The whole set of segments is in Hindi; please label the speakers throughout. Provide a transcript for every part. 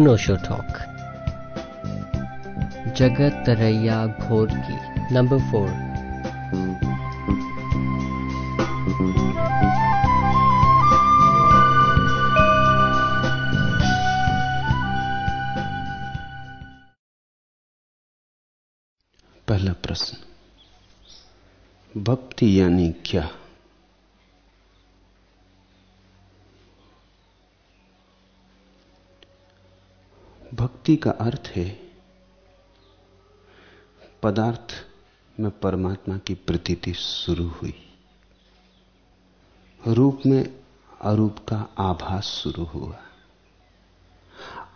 Speaker 1: अनोशो टॉक जगत तरैया घोर की नंबर फोर
Speaker 2: पहला प्रश्न भक्ति यानी क्या? भक्ति का अर्थ है, पदार्थ में परमात्मा की प्रतीति शुरू हुई। रूप में अरूप का आभास शुरू हुआ।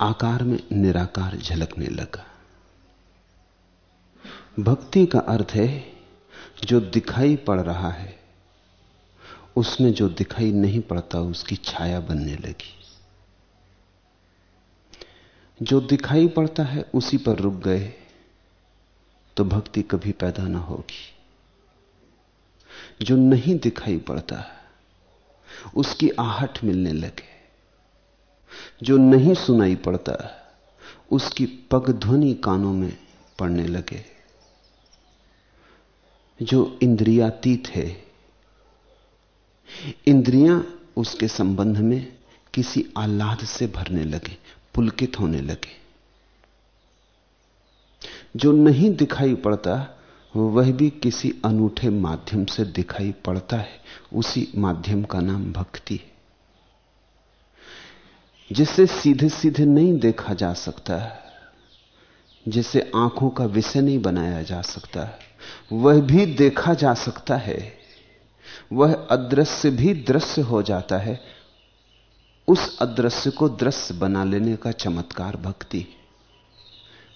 Speaker 2: आकार में निराकार झलकने लगा। भक्ति का अर्थ है, जो दिखाई पड़ रहा है, उसमें जो दिखाई नहीं पड़ता उसकी छाया बनने लगी। जो दिखाई पड़ता है उसी पर रुक गए तो भक्ति कभी पैदा ना होगी। जो नहीं दिखाई पड़ता, उसकी आहट मिलने लगे। जो नहीं सुनाई पड़ता, उसकी पगध्वनि कानों में पड़ने लगे। जो इंद्रियातीत है, इंद्रियाँ उसके संबंध में किसी आह्लाद से भरने लगे। पुलकित होने लगे। जो नहीं दिखाई पड़ता, वह भी किसी अनूठे माध्यम से दिखाई पड़ता है। उसी माध्यम का नाम भक्ति है। जिसे सीधे सीधे नहीं देखा जा सकता है जिसे आँखों का विषय नहीं बनाया जा सकता, वह भी देखा जा सकता है। वह अदृश्य भी दृश्य हो जाता है। उस अदृश्य को दृश्य बना लेने का चमत्कार भक्ति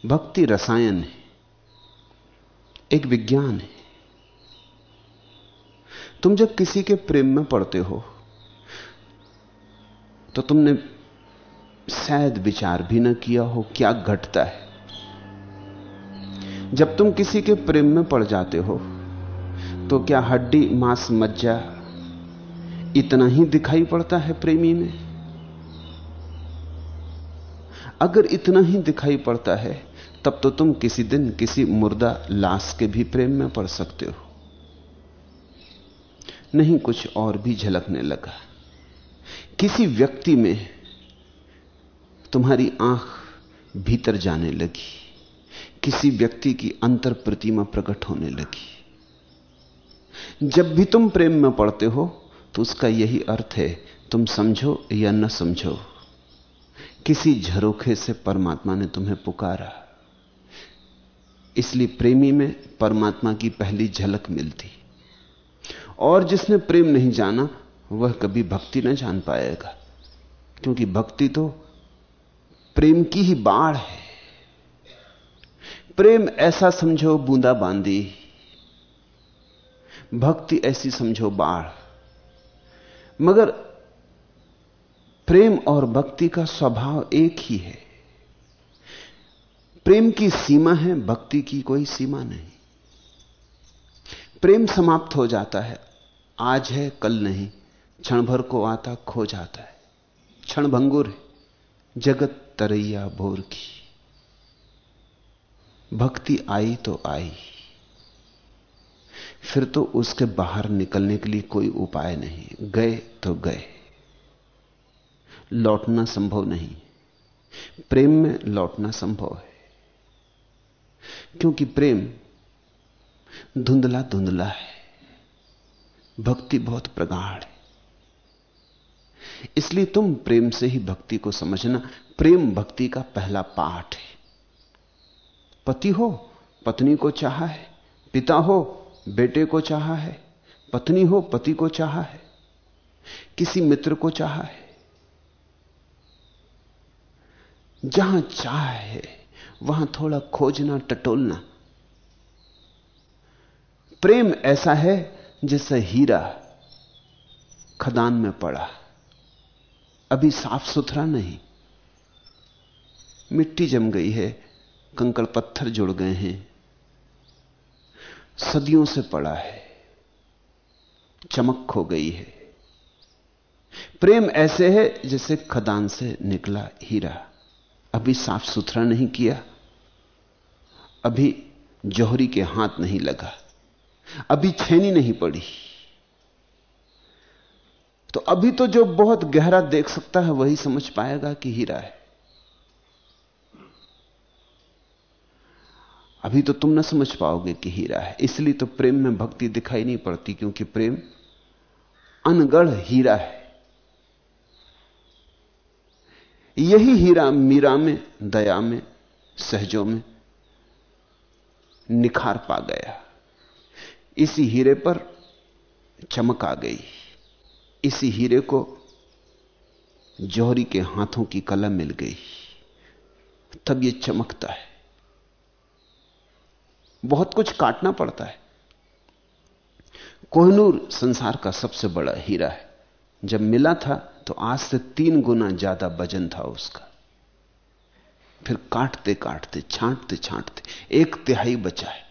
Speaker 2: भक्ति रसायन है। एक विज्ञान है। तुम जब किसी के प्रेम में पड़ते हो तो तुमने शायद विचार भी ना किया हो, क्या घटता है? जब तुम किसी के प्रेम में पड़ जाते हो तो क्या हड्डी, मांस, मज्जा इतना ही दिखाई पड़ता है प्रेमी में? अगर इतना ही दिखाई पड़ता है, तब तो तुम किसी दिन किसी मुर्दा लाश के भी प्रेम में पड़ सकते हो। नहीं कुछ और भी झलकने लगा। किसी व्यक्ति में तुम्हारी आँख भीतर जाने लगी। किसी व्यक्ति की अंतर प्रतिमा प्रकट होने लगी। जब भी तुम प्रेम में पड़ते हो तो उसका यही अर्थ है, तुम समझो या न समझो। किसी झरोखे से परमात्मा ने तुम्हें पुकारा। इसलिए प्रेमी में परमात्मा की पहली झलक मिलती। और जिसने प्रेम नहीं जाना, वह कभी भक्ति न जान पाएगा। क्योंकि भक्ति तो प्रेम की ही बाढ़ है। प्रेम ऐसा समझो बूंदा बांदी। भक्ति ऐसी समझो बाढ़ मगर प्रेम और भक्ति का स्वभाव एक ही है। प्रेम की सीमा है, भक्ति की कोई सीमा नहीं। प्रेम समाप्त हो जाता है, आज है, कल नहीं। क्षण भर को आता, खो जाता है। क्षण भंगुर है, जगत तरैया भोर की। भक्ति आई तो आई। फिर तो उसके बाहर निकलने के लिए कोई उपाय नहीं। गए तो गए। लौटना संभव नहीं। प्रेम में लौटना संभव है। क्योंकि प्रेम धुंधला धुंधला है। भक्ति बहुत प्रगाढ़ है। इसलिए तुम प्रेम से ही भक्ति को समझना, प्रेम भक्ति का पहला पाठ है। पति हो, पत्नी को चाहा है। पिता हो, बेटे को चाहा है। पत्नी हो, पति को चाहा है। किसी मित्र को चाहा है। जहाँ चाह है, वहाँ थोड़ा खोजना, टटोलना। प्रेम ऐसा है जैसे हीरा खदान में पड़ा। अभी साफ़ सुथरा नहीं। मिट्टी जम गई है, कंकड़ पत्थर जुड़ गए हैं। सदियों से पड़ा है, चमक खो गई है। प्रेम ऐसे है जैसे खदान से निकला हीरा। अभी साफ़ सुथरा नहीं किया, अभी जौहरी के हाथ नहीं लगा, अभी छेनी नहीं पड़ी। तो अभी तो जो बहुत गहरा देख सकता है, वही समझ पाएगा कि हीरा है। अभी तो तुम ना समझ पाओगे कि हीरा है। इसलिए तो प्रेम में भक्ति दिखाई नहीं पड़ती, क्योंकि प्रेम अनगढ़ हीरा है। यही हीरा मीरा में, दया में, सहजों में निखार पा गया। इसी हीरे पर चमक आ गई। इसी हीरे को जौहरी के हाथों की कला मिल गई। तब यह चमकता है। बहुत कुछ काटना पड़ता है। कोहनूर संसार का सबसे बड़ा हीरा है। जब मिला था तो आज से तीन गुना ज़्यादा वज़न था उसका। फिर काटते काटते, छांटते छांटते, एक तिहाई बचा है।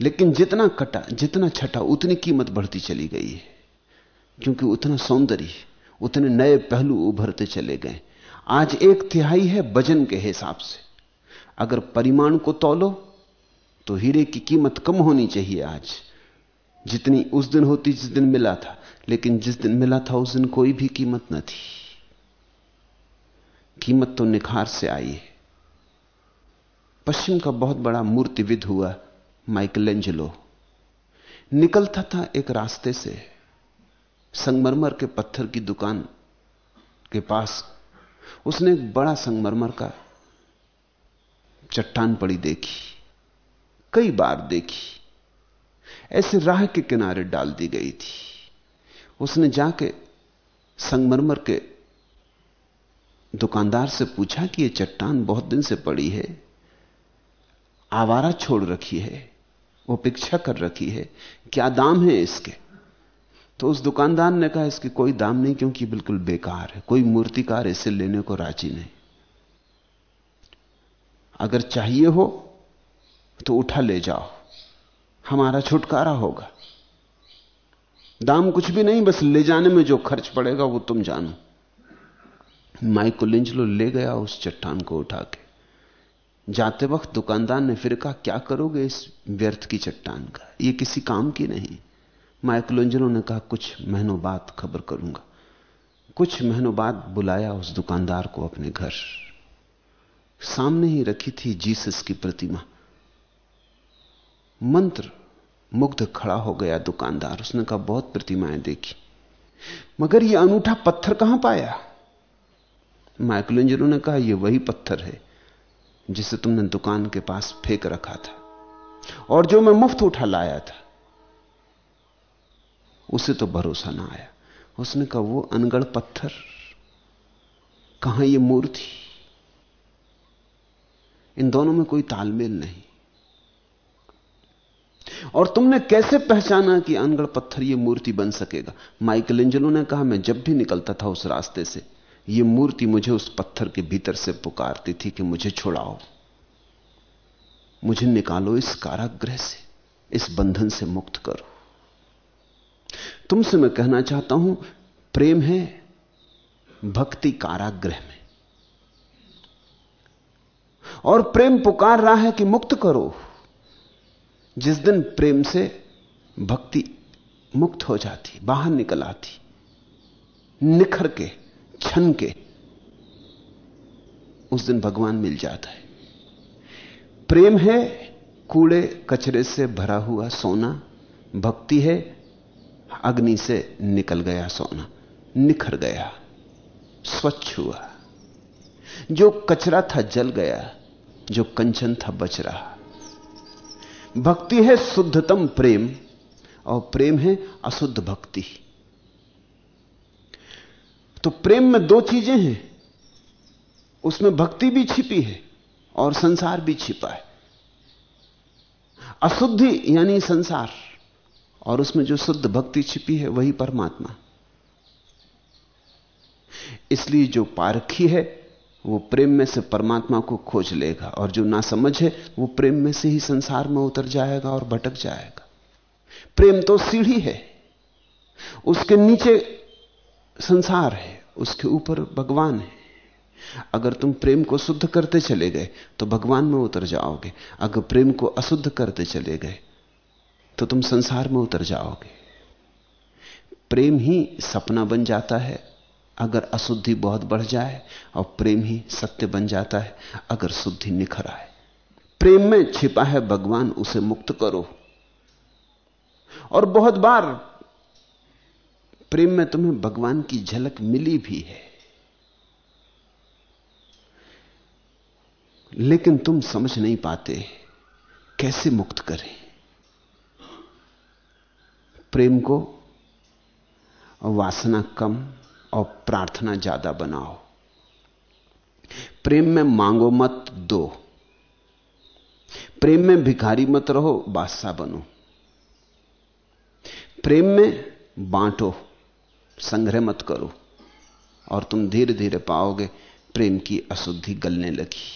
Speaker 2: लेकिन जितना कटा, जितना छटा, उतनी कीमत बढ़ती चली गई है। क्योंकि उतना सौंदर्य, उतने नए पहलू उभरते चले गए। आज एक तिहाई है वज़न के हिसाब से। अगर परिमाण को तोलो तो हीरे की कीमत कम होनी चाहिए आज। जितनी उस दिन होती, जिस दिन मिला था। लेकिन जिस दिन मिला था उस दिन कोई भी कीमत न थी। कीमत तो निखार से आई है। पश्चिम का बहुत बड़ा मूर्तिविद हुआ माइकल एंजलो निकलता था एक रास्ते से। संगमरमर के पत्थर की दुकान के पास उसने एक बड़ा संगमरमर का चट्टान पड़ी देखी, कई बार देखी। ऐसे राह के किनारे डाल दी गई थी। उसने जाके संगमरमर के दुकानदार से पूछा कि यह चट्टान बहुत दिन से पड़ी है, आवारा छोड़ रखी है, वो कर रखी है, क्या दाम है इसके? तो उस दुकानदार ने कहा, इसके कोई दाम नहीं क्योंकि बिल्कुल बेकार है, कोई मूर्तिकार इसे लेने को राज़ी नहीं। अगर चाहिए हो तो उठा ले जाओ, हमारा छुटकारा होगा। दाम कुछ भी नहीं, बस ले जाने में जो खर्च पड़ेगा वो तुम जानो। माइकोलिंजलो ले गया उस चट्टान को उठा के। जाते वक्त दुकानदार ने फिर कहा, क्या करोगे इस व्यर्थ की चट्टान का? ये किसी काम की नहीं। माइकलोंजलो ने कहा, कुछ महीनों बाद खबर करूँगा। कुछ महीनों बाद बुलाया उस दुकानदार को अपने घर। सामने ही रखी थी जीसस की प्रतिमा। मंत्र मुग्ध खड़ा हो गया दुकानदार। उसने कहा, बहुत प्रतिमाएँ देखी। मगर यह अनूठा पत्थर कहाँ पाया? माइकलेंजलो ने कहा यह वही पत्थर है जिसे तुमने दुकान के पास फेंक रखा था और जो मैं मुफ़्त उठा लाया था। उसे तो भरोसा ना आया। उसने कहा, वो अनगढ़ पत्थर? कहाँ ये मूर्ति? इन दोनों में कोई तालमेल नहीं। और तुमने कैसे पहचाना कि अनगढ़ पत्थर यह मूर्ति बन सकेगा? माइकल एंजलो ने कहा, मैं जब भी निकलता था उस रास्ते से यह मूर्ति मुझे उस पत्थर के भीतर से पुकारती थी कि मुझे छुड़ाओ। मुझे निकालो इस कारागृह से, इस बंधन से मुक्त करो। तुमसे मैं कहना चाहता हूँ, प्रेम है भक्ति कारागृह में। और प्रेम पुकार रहा है कि मुक्त करो। जिस दिन प्रेम से भक्ति मुक्त हो जाती, बाहर निकल आती, निखर के, छन के, उस दिन भगवान मिल जाता है। प्रेम है कूड़े कचरे से भरा हुआ सोना, भक्ति है अग्नि से निकल गया सोना, निखर गया, स्वच्छ हुआ। जो कचरा था जल गया, जो कंचन था बच रहा। भक्ति है शुद्धतम प्रेम, और प्रेम है अशुद्ध भक्ति। तो प्रेम में दो चीज़ें हैं। उसमें भक्ति भी छिपी है, और संसार भी छिपा है। अशुद्धि यानी संसार, और उसमें जो शुद्ध भक्ति छिपी है, वही परमात्मा। इसलिए जो पारखी है वो प्रेम में से परमात्मा को खोज लेगा और जो ना समझ है वो प्रेम में से ही संसार में उतर जाएगा और भटक जाएगा। प्रेम तो सीढ़ी है। उसके नीचे संसार है, उसके ऊपर भगवान है। अगर तुम प्रेम को शुद्ध करते चले गए तो भगवान में उतर जाओगे। अगर प्रेम को अशुद्ध करते चले गए तो तुम संसार में उतर जाओगे। प्रेम ही सपना बन जाता है। अगर अशुद्धि बहुत बढ़ जाए और प्रेम ही सत्य बन जाता है, अगर शुद्धि निखर आए। प्रेम में छिपा है भगवान, उसे मुक्त करो। और बहुत बार प्रेम में तुम्हें भगवान की झलक मिली भी है। लेकिन तुम समझ नहीं पाते कैसे मुक्त करें। प्रेम को वासना कम और प्रार्थना ज़्यादा बनाओ। प्रेम में मांगो मत, दो। प्रेम में भिखारी मत रहो, बादशाह बनो। प्रेम में बांटो, संग्रह मत करो, और तुम धीरे धीरे पाओगे प्रेम की अशुद्धि गलने लगी।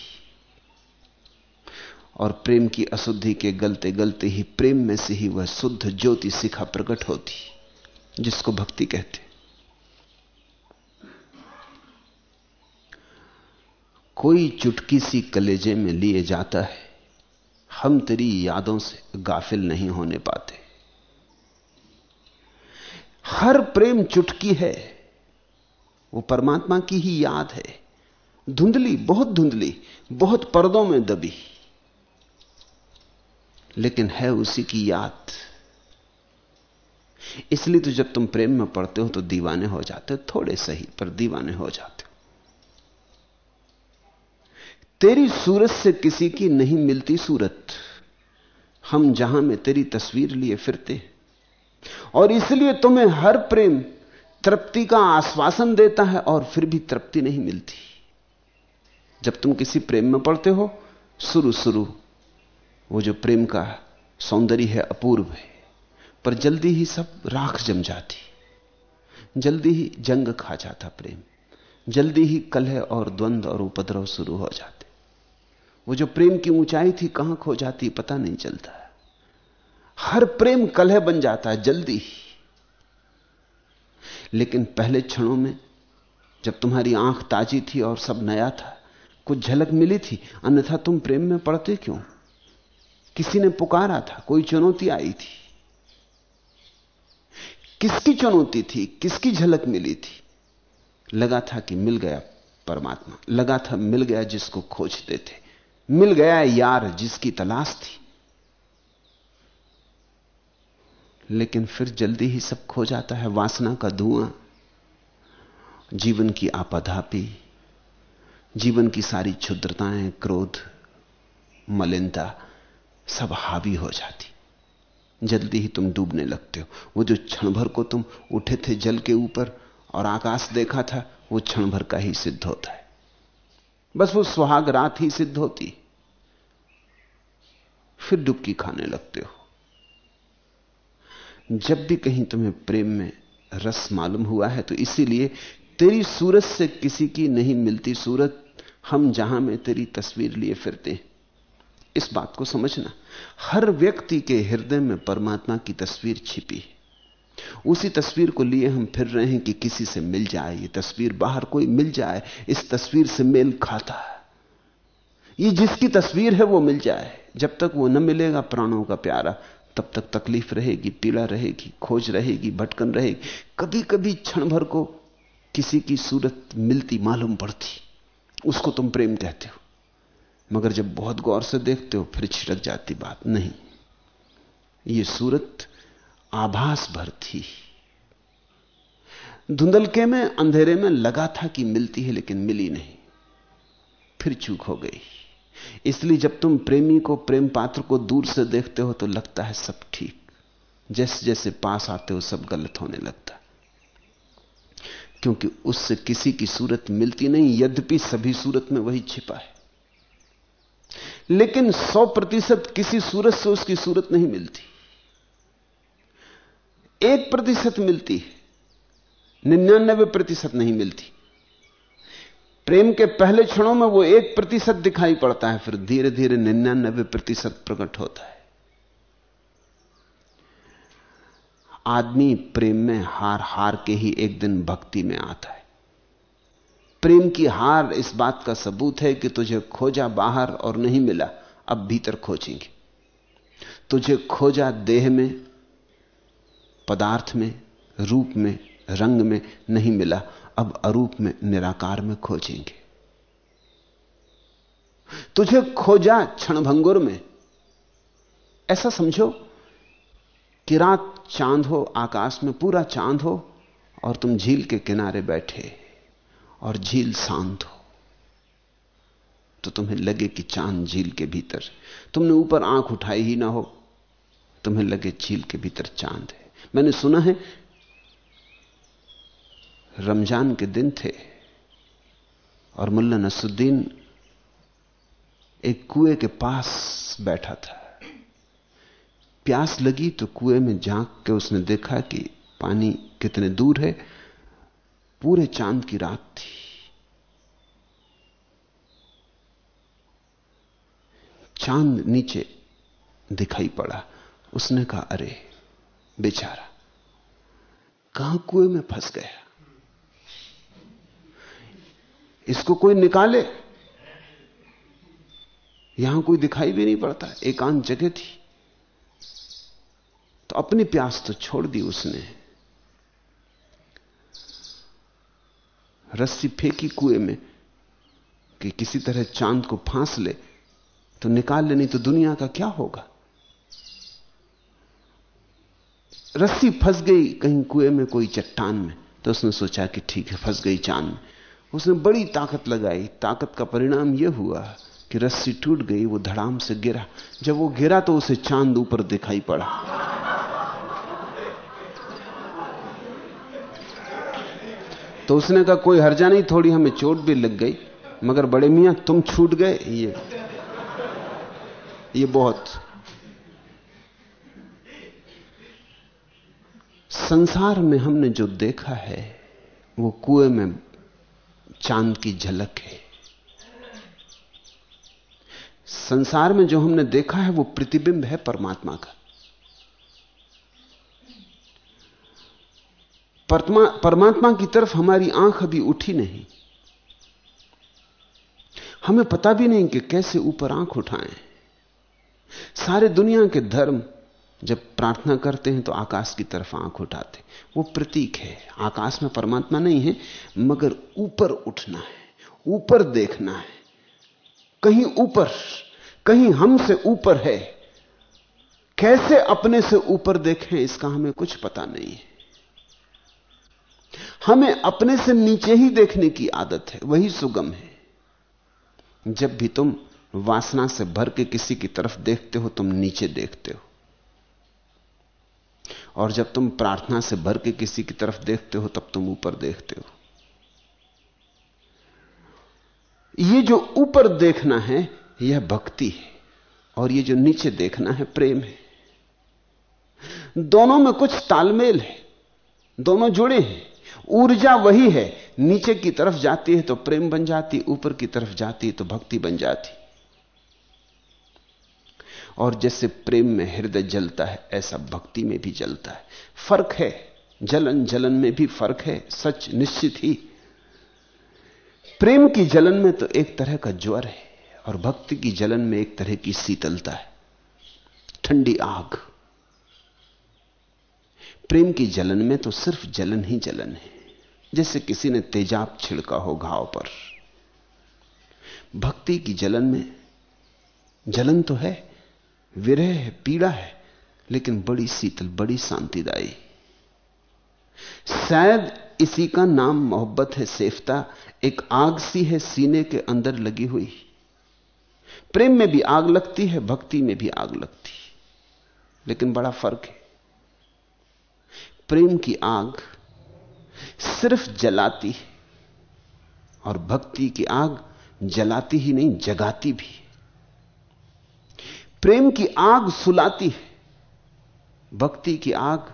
Speaker 2: और प्रेम की अशुद्धि के गलते गलते ही प्रेम में से ही वह शुद्ध ज्योति शिखा प्रकट होती, जिसको भक्ति कहते। कोई चुटकी सी कलेजे में लिए जाता है, हम तेरी यादों से गाफिल नहीं होने पाते। हर प्रेम चुटकी है, वो परमात्मा की ही याद है। धुंधली, बहुत धुंधली, बहुत पर्दों में दबी। लेकिन है उसी की याद। इसलिए तो जब तुम प्रेम में पड़ते हो तो दीवाने हो जाते हो थोड़े सही पर दीवाने हो जाते हो तेरी सूरत से किसी की नहीं मिलती सूरत। हम जहाँ में तेरी तस्वीर लिए फिरते और इसलिए तुम्हें हर प्रेम तृप्ति का आश्वासन देता है और फिर भी तृप्ति नहीं मिलती। जब तुम किसी प्रेम में पड़ते हो शुरू शुरू वो जो प्रेम का सौंदर्य है अपूर्व है, पर जल्दी ही सब राख जम जाती। जल्दी ही जंग खा जाता प्रेम। जल्दी ही कलह और द्वंद्व और उपद्रव शुरू हो जाते। वो जो प्रेम की ऊंचाई थी कहाँ खो जाती पता नहीं चलता हर प्रेम कलह बन जाता है, जल्दी ही। लेकिन पहले क्षणों में जब तुम्हारी आँख ताजी थी और सब नया था, कुछ झलक मिली थी, अन्यथा तुम प्रेम में पड़ते क्यों? किसी ने पुकारा था, कोई चुनौती आई थी। किसकी चुनौती थी, किसकी झलक मिली थी? लगा था कि मिल गया परमात्मा, लगा था मिल गया जिसको खोजते थे मिल गया यार जिसकी तलाश थी। लेकिन फिर जल्दी ही सब खो जाता है, वासना का धुआँ, जीवन की आपाधापी, जीवन की सारी क्षुद्रताएँ, क्रोध, मलिनता, सब हावी हो जाती। जल्दी ही तुम डूबने लगते हो। वो जो क्षण भर को तुम उठे थे जल के ऊपर और आकाश देखा था, वो क्षण भर का ही सिद्ध होता है। बस वो सुहाग रात ही सिद्ध होती। फिर डुबकी खाने लगते हो। जब भी कहीं तुम्हें प्रेम में रस मालूम हुआ है तो इसीलिए तेरी सूरत से किसी की नहीं मिलती सूरत। हम जहाँ में तेरी तस्वीर लिए फिरते हैं। इस बात को समझना। हर व्यक्ति के हृदय में परमात्मा की तस्वीर छिपी है। उसी तस्वीर को लिए हम फिर रहे हैं कि किसी से मिल जाए, ये तस्वीर बाहर कोई मिल जाए, इस तस्वीर से मेल खाता है। ये जिसकी तस्वीर है वो मिल जाए। जब तक वो न मिलेगा प्राणों का प्यारा, तब तक तकलीफ़ रहेगी, पीड़ा रहेगी, खोज रहेगी, भटकन रहेगी। कभी कभी क्षण भर को किसी की सूरत मिलती, मालूम पड़ती। उसको तुम प्रेम कहते हो। मगर जब बहुत गौर से देखते हो, फिर छिटक जाती बात। नहीं। ये सूरत आभास भर थी। धुंधलके में, अंधेरे में लगा था कि मिलती है, लेकिन मिली नहीं। फिर चूक हो गई। इसलिए जब तुम प्रेमी को, प्रेम पात्र को दूर से देखते हो तो लगता है सब ठीक। जैसे जैसे पास आते हो, सब गलत होने लगता क्योंकि उससे किसी की सूरत मिलती नहीं, यद्यपि सभी सूरत में वही छिपा है। लेकिन सौ प्रतिशत किसी सूरत से उसकी सूरत नहीं मिलती। एक प्रतिशत मिलती है। निन्यानबे प्रतिशत नहीं मिलती। प्रेम के पहले क्षणों में वो एक प्रतिशत दिखाई पड़ता है, फिर धीरे धीरे निन्यानबे प्रतिशत प्रकट होता है। आदमी प्रेम में हार हार के ही एक दिन भक्ति में आता है। प्रेम की हार इस बात का सबूत है कि तुझे खोजा बाहर और नहीं मिला, अब भीतर खोजेंगे। तुझे खोजा देह में पदार्थ में, रूप में, रंग में नहीं मिला, अब अरूप में, निराकार में खोजेंगे। तुझे खोजा क्षणभंगुर में। ऐसा समझो कि रात चाँद हो, आकाश में पूरा चाँद हो, और तुम झील के किनारे बैठे, और झील शांत हो। तो तुम्हें लगे कि चाँद झील के भीतर, तुमने ऊपर आँख उठाई ही ना हो, तुम्हें लगे झील के भीतर चाँद है। मैंने सुना है, रमज़ान के दिन थे और मुल्ला नसुद्दीन एक कुएँ के पास बैठा था। प्यास लगी तो कुएँ में झाँक के उसने देखा कि पानी कितने दूर है। पूरे चाँद की रात थी। चाँद नीचे दिखाई पड़ा। उसने कहा, अरे बेचारा। कहाँ कुएँ में फंस गया? इसको कोई निकाले? यहाँ कोई दिखाई भी नहीं पड़ता, एकांत जगह थी। तो अपनी प्यास तो छोड़ दी उसने। रस्सी फेंकी कुएँ में कि किसी तरह चाँद को फांस ले तो निकाल ले, नहीं तो दुनिया का क्या होगा? रस्सी फंस गई, कहीं कुएँ में कोई चट्टान में। तो उसने सोचा कि ठीक है, फंस गई चाँद में। उसने बड़ी ताकत लगाई। ताकत का परिणाम यह हुआ कि रस्सी टूट गई, वो धड़ाम से गिरा। जब वो गिरा तो उसे चाँद ऊपर दिखाई पड़ा। तो उसने कहा, कोई हर्जा नहीं, थोड़ी हमें चोट भी लग गई। मगर बड़े मियाँ, तुम छूट गए। ये ये बहुत संसार में हमने जो देखा है, वो कुएँ में चाँद की झलक है। संसार में जो हमने देखा है, वो प्रतिबिंब है परमात्मा का। परमात्मा की तरफ़ हमारी आँख अभी उठी नहीं। हमें पता भी नहीं कि कैसे ऊपर आँख उठाएँ। सारे दुनिया के धर्म जब प्रार्थना करते हैं तो आकाश की तरफ़ आँख उठाते वो प्रतीक है। आकाश में परमात्मा नहीं है, मगर ऊपर उठना है, ऊपर देखना है। कहीं ऊपर, कहीं हमसे ऊपर है। कैसे अपने से ऊपर देखें, इसका हमें कुछ पता नहीं है। हमें अपने से नीचे ही देखने की आदत है, वही सुगम है। जब भी तुम वासना से भर के किसी की तरफ़ देखते हो, तुम नीचे देखते हो। और जब तुम प्रार्थना से भर के किसी की तरफ़ देखते हो, तब तुम ऊपर देखते हो। ये जो ऊपर देखना है, यह भक्ति है, और ये जो नीचे देखना है, प्रेम है। दोनों में कुछ तालमेल है, दोनों जुड़े हैं। ऊर्जा वही है, नीचे की तरफ़ जाती है तो प्रेम बन जाती, ऊपर की तरफ़ जाती है तो भक्ति बन जाती। और जैसे प्रेम में हृदय जलता है, ऐसा भक्ति में भी जलता है। फ़र्क है, जलन जलन में भी फ़र्क है, सच निश्चित ही। प्रेम की जलन में तो एक तरह का ज्वर है, और भक्ति की जलन में एक तरह की शीतलता है। ठंडी आग। प्रेम की जलन में तो सिर्फ़ जलन ही जलन है, जैसे किसी ने तेजाब छिड़का हो घाव पर। भक्ति की जलन में जलन तो है विरह है, पीड़ा है, लेकिन बड़ी शीतल, बड़ी शांतिदायी। शायद इसी का नाम मोहब्बत है, सेफता, एक आग सी है, सीने के अंदर लगी हुई। प्रेम में भी आग लगती है, भक्ति में भी आग लगती है, लेकिन बड़ा फ़र्क है। प्रेम की आग सिर्फ़ जलाती है, और भक्ति की आग जलाती ही नहीं, जगाती भी प्रेम की आग सुलाती है, भक्ति की आग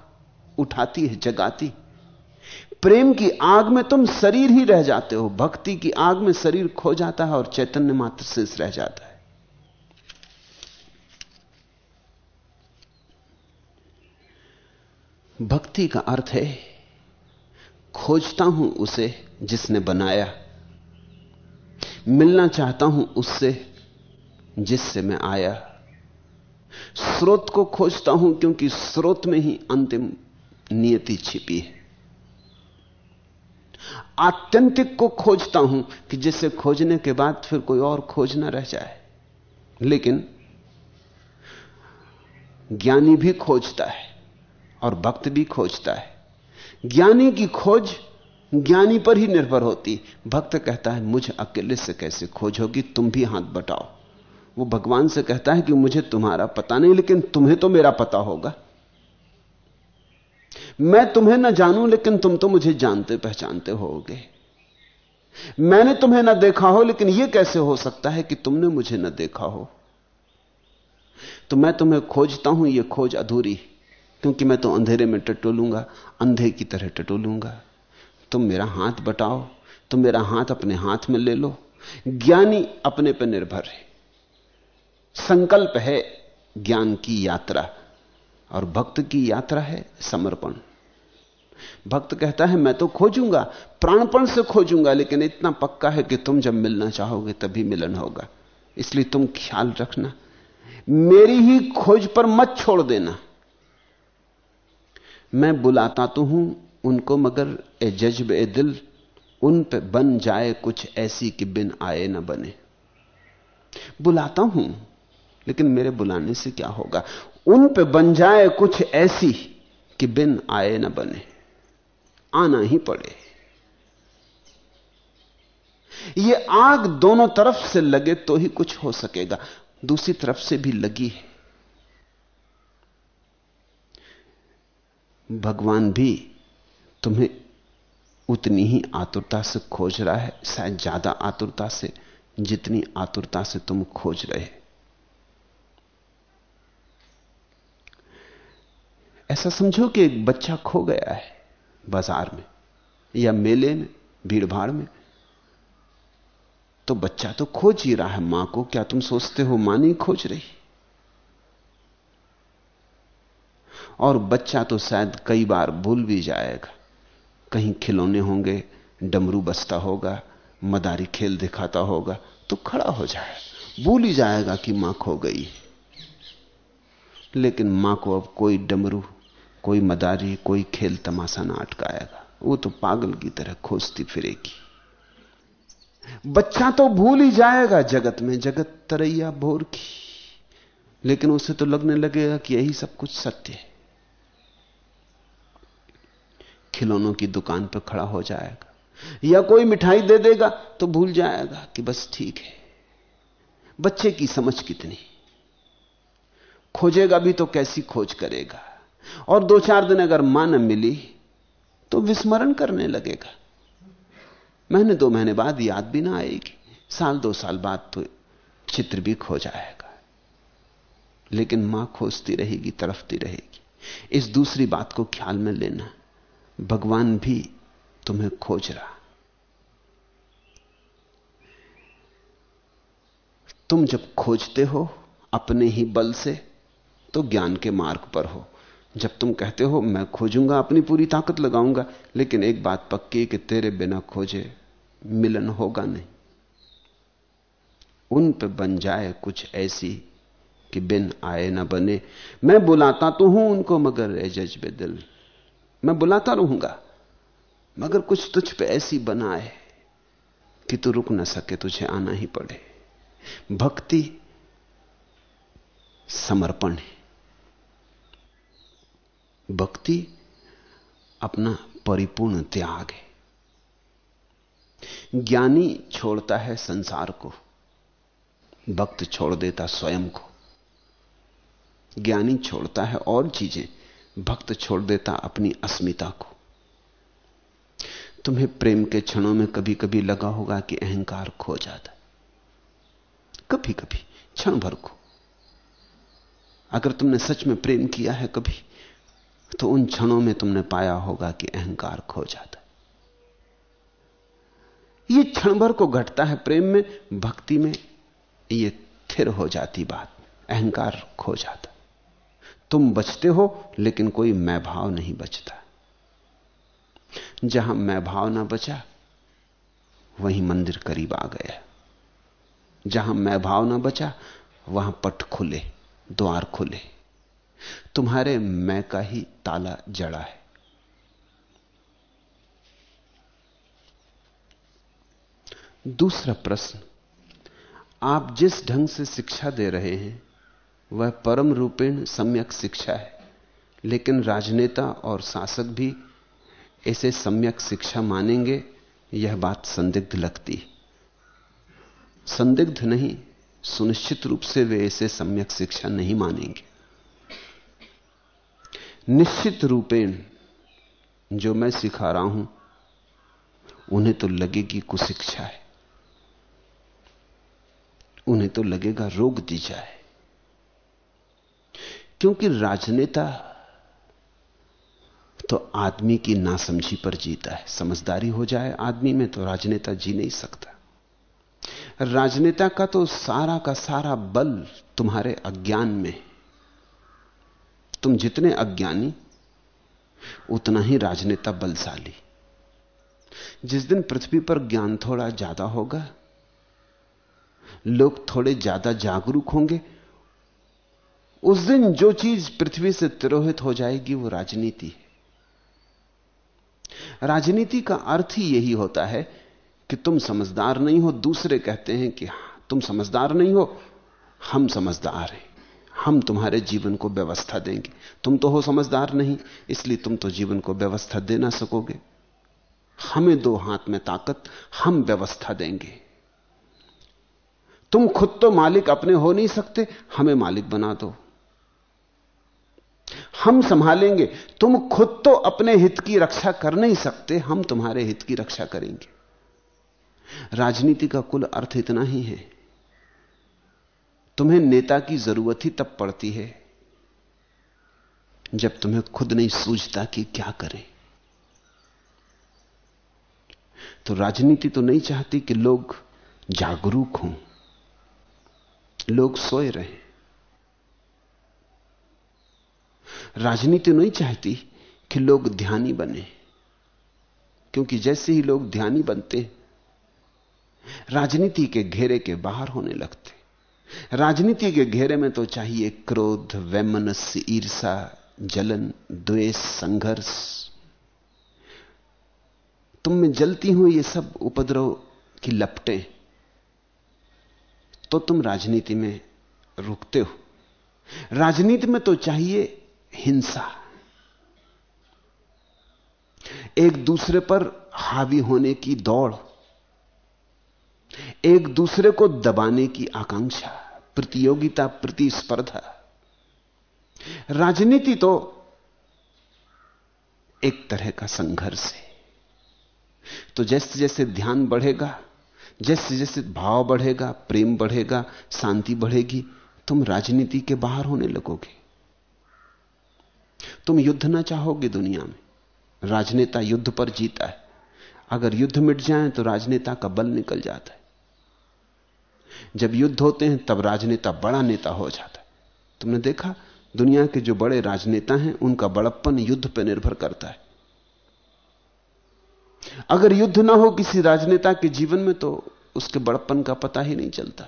Speaker 2: उठाती है, जगाती प्रेम की आग में तुम शरीर ही रह जाते हो, भक्ति की आग में शरीर खो जाता है और चैतन्य मात्र शेष रह जाता है। भक्ति का अर्थ है, खोजता हूँ उसे जिसने बनाया, मिलना चाहता हूँ उससे जिससे मैं आया। स्रोत को खोजता हूँ क्योंकि स्रोत में ही अंतिम नियति छिपी है। आत्यंतिक को खोजता हूँ कि जिसे खोजने के बाद फिर कोई और खोज न रह जाए। लेकिन ज्ञानी भी खोजता है और भक्त भी खोजता है। ज्ञानी की खोज ज्ञानी पर ही निर्भर होती। भक्त कहता है, मुझे अकेले से कैसे खोज होगी? तुम भी हाथ बटाओ। वो भगवान से कहता है कि मुझे तुम्हारा पता नहीं, लेकिन तुम्हें तो मेरा पता होगा। मैं तुम्हें ना जानूं, लेकिन तुम तो मुझे जानते पहचानते होगे। मैंने तुम्हें ना देखा हो, लेकिन यह कैसे हो सकता है कि तुमने मुझे ना देखा हो? तो मैं तुम्हें खोजता हूँ यह खोज अधूरी, क्योंकि मैं तो अंधेरे में टटोलूँगा, अंधे की तरह टटोलूँगा। तुम मेरा हाथ बटाओ, तुम मेरा हाथ अपने हाथ में ले लो। ज्ञानी अपने पर निर्भर है। संकल्प है ज्ञान की यात्रा और भक्त की यात्रा है समर्पण। भक्त कहता है, मैं तो खोजूँगा, प्राणपण से खोजूँगा, लेकिन इतना पक्का है कि तुम जब मिलना चाहोगे तभी मिलन होगा। इसलिए तुम ख्याल रखना। मेरी ही खोज पर मत छोड़ देना। मैं बुलाता तो हूँ उनको, मगर ए जज्ब, ए दिल, उन पे बन जाए कुछ ऐसी कि बिन आए ना बने। बुलाता हूँ लेकिन मेरे बुलाने से क्या होगा? उन पे बन जाए कुछ ऐसी कि बिन आए ना बने। आना ही पड़े। ये आग दोनों तरफ़ से लगे तो ही कुछ हो सकेगा। दूसरी तरफ़ से भी लगी है। भगवान भी तुम्हें उतनी ही आतुरता से खोज रहा है, शायद ज़्यादा आतुरता से, जितनी आतुरता से तुम खोज रहे। ऐसा समझो कि एक बच्चा खो गया है बाज़ार में या मेले में भीड़ भाड़ में। तो बच्चा तो खोज ही रहा है माँ को, क्या तुम सोचते हो माँ नहीं खोज रही? और बच्चा तो शायद कई बार भूल भी जाएगा। कहीं खिलौने होंगे, डमरू बसता होगा, मदारी खेल दिखाता होगा तो खड़ा हो जाए। भूल ही जाएगा कि माँ खो गई लेकिन माँ को अब कोई डमरू कोई मदारी, कोई खेल तमाशा ना अटकाएगा। वो तो पागल की तरह खोजती फिरेगी। बच्चा तो भूल ही जाएगा जगत में, जगत तरैया भोर की। लेकिन उसे तो लगने लगेगा कि यही सब कुछ सत्य है। खिलौनों की दुकान पर खड़ा हो जाएगा। या कोई मिठाई दे देगा तो भूल जाएगा कि बस ठीक है। बच्चे की समझ कितनी? खोजेगा भी तो कैसी खोज करेगा? और दो चार दिन अगर माँ न मिली तो विस्मरण करने लगेगा। महीने दो महीने बाद याद भी ना आएगी। साल दो साल बाद तो चित्र भी खो जाएगा। लेकिन माँ खोजती रहेगी तरफती रहेगी। इस दूसरी बात को ख्याल में लेना, भगवान भी तुम्हें खोज रहा। तुम जब खोजते हो, अपने ही बल से तो ज्ञान के मार्ग पर हो। जब तुम कहते हो, मैं खोजूँगा, अपनी पूरी ताकत लगाऊँगा, लेकिन एक बात पक्की कि तेरे बिना खोजे मिलन होगा नहीं। उन पे बन जाए कुछ ऐसी कि बिन आए ना बने। मैं बुलाता तो हूँ उनको, मगर ए जज्बे दिल। मैं बुलाता रहूँगा, मगर कुछ तुझ पे ऐसी बनाए कि तू रुक ना सके, तुझे आना ही पड़े। भक्ति समर्पण है। भक्ति अपना परिपूर्ण त्याग है। ज्ञानी छोड़ता है संसार को, भक्त छोड़ देता स्वयं को। ज्ञानी छोड़ता है और चीज़ें, भक्त छोड़ देता अपनी अस्मिता को। तुम्हें प्रेम के क्षणों में कभी कभी लगा होगा कि अहंकार खो जाता कभी कभी क्षण भर को। अगर तुमने सच में प्रेम किया है कभी तो उन क्षणों में तुमने पाया होगा कि अहंकार खो जाता ये क्षण भर को घटता है प्रेम में, भक्ति में, ये थिर हो जाती बात, अहंकार खो जाता तुम बचते हो, लेकिन कोई मैं भाव नहीं बचता। जहाँ मैं भाव ना बचा, वहीं मंदिर करीब आ गया। जहाँ मैं भाव ना बचा, वहाँ पट खुले, द्वार खुले। तुम्हारे मैं का ही ताला जड़ा है। दूसरा प्रश्न, आप जिस ढंग से शिक्षा दे रहे हैं, वह परम रूपेण सम्यक शिक्षा है, लेकिन राजनेता और शासक भी इसे सम्यक शिक्षा मानेंगे, यह बात संदिग्ध लगती है। संदिग्ध नहीं, सुनिश्चित रूप से वे इसे सम्यक शिक्षा नहीं मानेंगे। निश्चित रूपेण जो मैं सिखा रहा हूँ, उन्हें तो लगेगी कुशिक्षा है। उन्हें तो लगेगा रोक दी जाए क्योंकि राजनेता तो आदमी की नासमझी पर जीता है। समझदारी हो जाए आदमी में तो राजनेता जी नहीं सकता। राजनेता का तो सारा का सारा बल तुम्हारे अज्ञान में तुम जितने अज्ञानी, उतना ही राजनेता बलशाली। जिस दिन पृथ्वी पर ज्ञान थोड़ा ज़्यादा होगा, लोग थोड़े ज़्यादा जागरूक होंगे, उस दिन जो चीज़ पृथ्वी से तिरोहित हो जाएगी, वो राजनीति है। राजनीति का अर्थ ही यही होता है कि तुम समझदार नहीं हो, दूसरे कहते हैं कि तुम समझदार नहीं हो, हम समझदार हैं। हम तुम्हारे जीवन को व्यवस्था देंगे। तुम तो हो समझदार नहीं, इसलिए तुम तो जीवन को व्यवस्था दे ना सकोगे। हमें दो हाथ में ताकत, हम व्यवस्था देंगे। तुम खुद तो मालिक अपने हो नहीं सकते, हमें मालिक बना दो। हम संभालेंगे, तुम खुद तो अपने हित की रक्षा कर नहीं सकते, हम तुम्हारे हित की रक्षा करेंगे। राजनीति का कुल अर्थ इतना ही है। तुम्हें नेता की ज़रूरत ही तब पड़ती है जब तुम्हें खुद नहीं सूझता कि क्या करें। तो राजनीति तो नहीं चाहती कि लोग जागरूक हों, लोग सोए रहे। राजनीति नहीं चाहती कि लोग ध्यानी बने, क्योंकि जैसे ही लोग ध्यानी बनते, राजनीति के घेरे के बाहर होने लगते। राजनीति के घेरे में तो चाहिए क्रोध, वैमनस्य, ईर्षा, जलन, द्वेष, संघर्ष। तुम में जलती हुई ये सब उपद्रव की लपटें तो तुम राजनीति में रुकते हो। राजनीति में तो चाहिए हिंसा। एक दूसरे पर हावी होने की दौड़, एक दूसरे को दबाने की आकांक्षा। प्रतियोगिता, प्रतिस्पर्धा। राजनीति तो एक तरह का संघर्ष है। तो जैसे जैसे ध्यान बढ़ेगा जैसे जैसे भाव बढ़ेगा, प्रेम बढ़ेगा, शांति बढ़ेगी, तुम राजनीति के बाहर होने लगोगे। तुम युद्ध ना चाहोगे दुनिया में। राजनेता युद्ध पर जीता है। अगर युद्ध मिट जाए तो राजनेता का बल निकल जाता है। जब युद्ध होते हैं, तब राजनेता बड़ा नेता हो जाता है। तुमने देखा? दुनिया के जो बड़े राजनेता हैं, उनका बड़प्पन युद्ध पर निर्भर करता है। अगर युद्ध ना हो किसी राजनेता के जीवन में तो उसके बड़प्पन का पता ही नहीं चलता।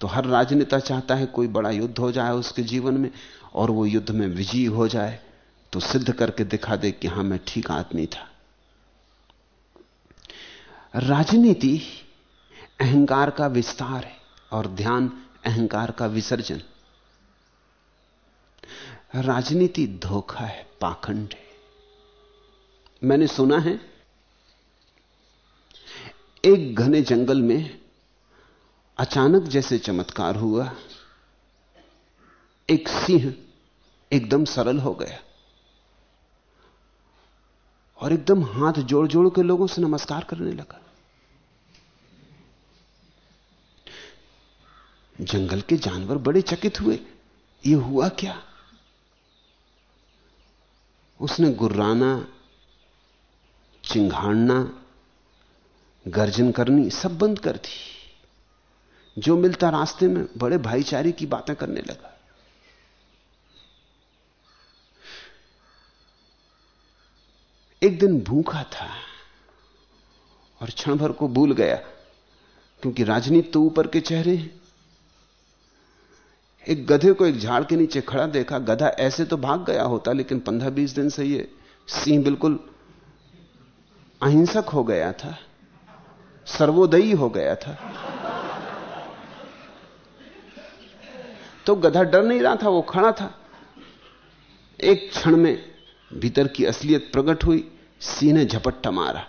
Speaker 2: तो हर राजनेता चाहता है कोई बड़ा युद्ध हो जाए उसके जीवन में, और वो युद्ध में विजयी हो जाए तो सिद्ध करके दिखा दे कि हाँ, मैं ठीक आदमी था। राजनीति अहंकार का विस्तार है और ध्यान अहंकार का विसर्जन। राजनीति धोखा है, पाखंड है। मैंने सुना है, एक घने जंगल में अचानक जैसे चमत्कार हुआ, एक सिंह एकदम सरल हो गया और एकदम हाथ जोड़ जोड़ के लोगों से नमस्कार करने लगा। जंगल के जानवर बड़े चकित हुए। ये हुआ क्या? उसने गुर्राना, चिंघाड़ना, गर्जन करनी सब बंद कर दी। जो मिलता रास्ते में बड़े भाईचारे की बातें करने लगा। एक दिन भूखा था और क्षण भर को भूल गया, क्योंकि राजनीति तो ऊपर के चेहरे हैं। एक गधे को एक झाड़ के नीचे खड़ा देखा, गधा ऐसे तो भाग गया होता, लेकिन पंद्रह बीस दिन से ये सिंह बिल्कुल अहिंसक हो गया था, सर्वोदयी हो गया था। तो गधा डर नहीं रहा था, वो खड़ा था। एक क्षण में भीतर की असलियत प्रकट हुई, सिंह ने झपट्टा मारा।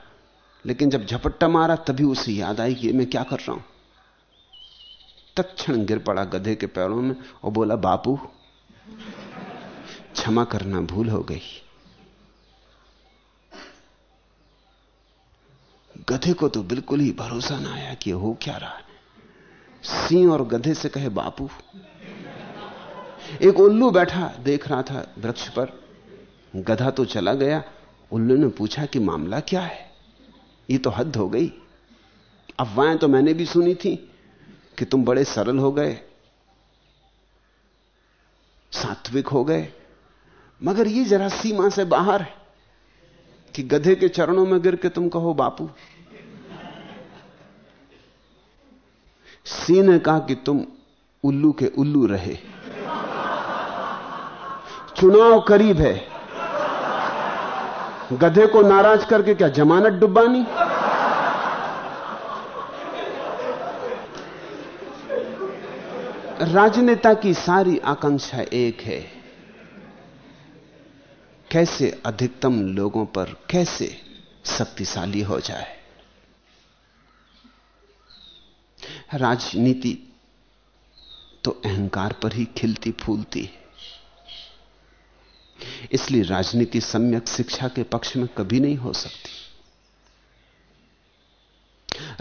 Speaker 2: लेकिन जब झपट्टा मारा, तभी उसे याद आई कि मैं क्या कर रहा हूँ। तत्क्षण गिर पड़ा गधे के पैरों में और बोला, बापू, क्षमा करना भूल हो गई। गधे को तो बिल्कुल ही भरोसा ना आया कि हो क्या रहा है। सिंह और गधे से कहे, बापू। एक उल्लू बैठा, देख रहा था वृक्ष पर। गधा तो चला गया। उल्लू ने पूछा कि मामला क्या है? ये तो हद हो गई। अफवाहें तो मैंने भी सुनी थी। कि तुम बड़े सरल हो गए, सात्विक हो गए, मगर ये जरा सीमा से बाहर है कि गधे के चरणों में गिर के तुम कहो, बापू, सी ने कहा कि तुम उल्लू के उल्लू रहे, चुनाव करीब है, गधे को नाराज़ करके क्या जमानत डुब्बानी राजनेता की सारी आकांक्षा एक है। कैसे अधिकतम लोगों पर कैसे शक्तिशाली हो जाए? राजनीति तो अहंकार पर ही खिलती फूलती है। इसलिए राजनीति सम्यक शिक्षा के पक्ष में कभी नहीं हो सकती।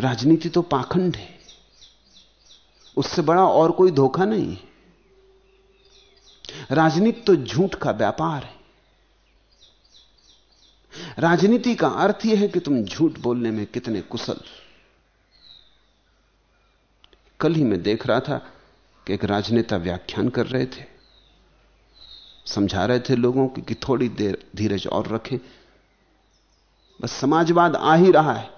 Speaker 2: राजनीति तो पाखंड है। उससे बड़ा और कोई धोखा नहीं। राजनीति तो झूठ का व्यापार है। राजनीति का अर्थ यह है कि तुम झूठ बोलने में कितने कुशल। कल ही मैं देख रहा था कि एक राजनेता व्याख्यान कर रहे थे। समझा रहे थे लोगों की कि थोड़ी देर धीरज और रखें। बस समाजवाद आ ही रहा है।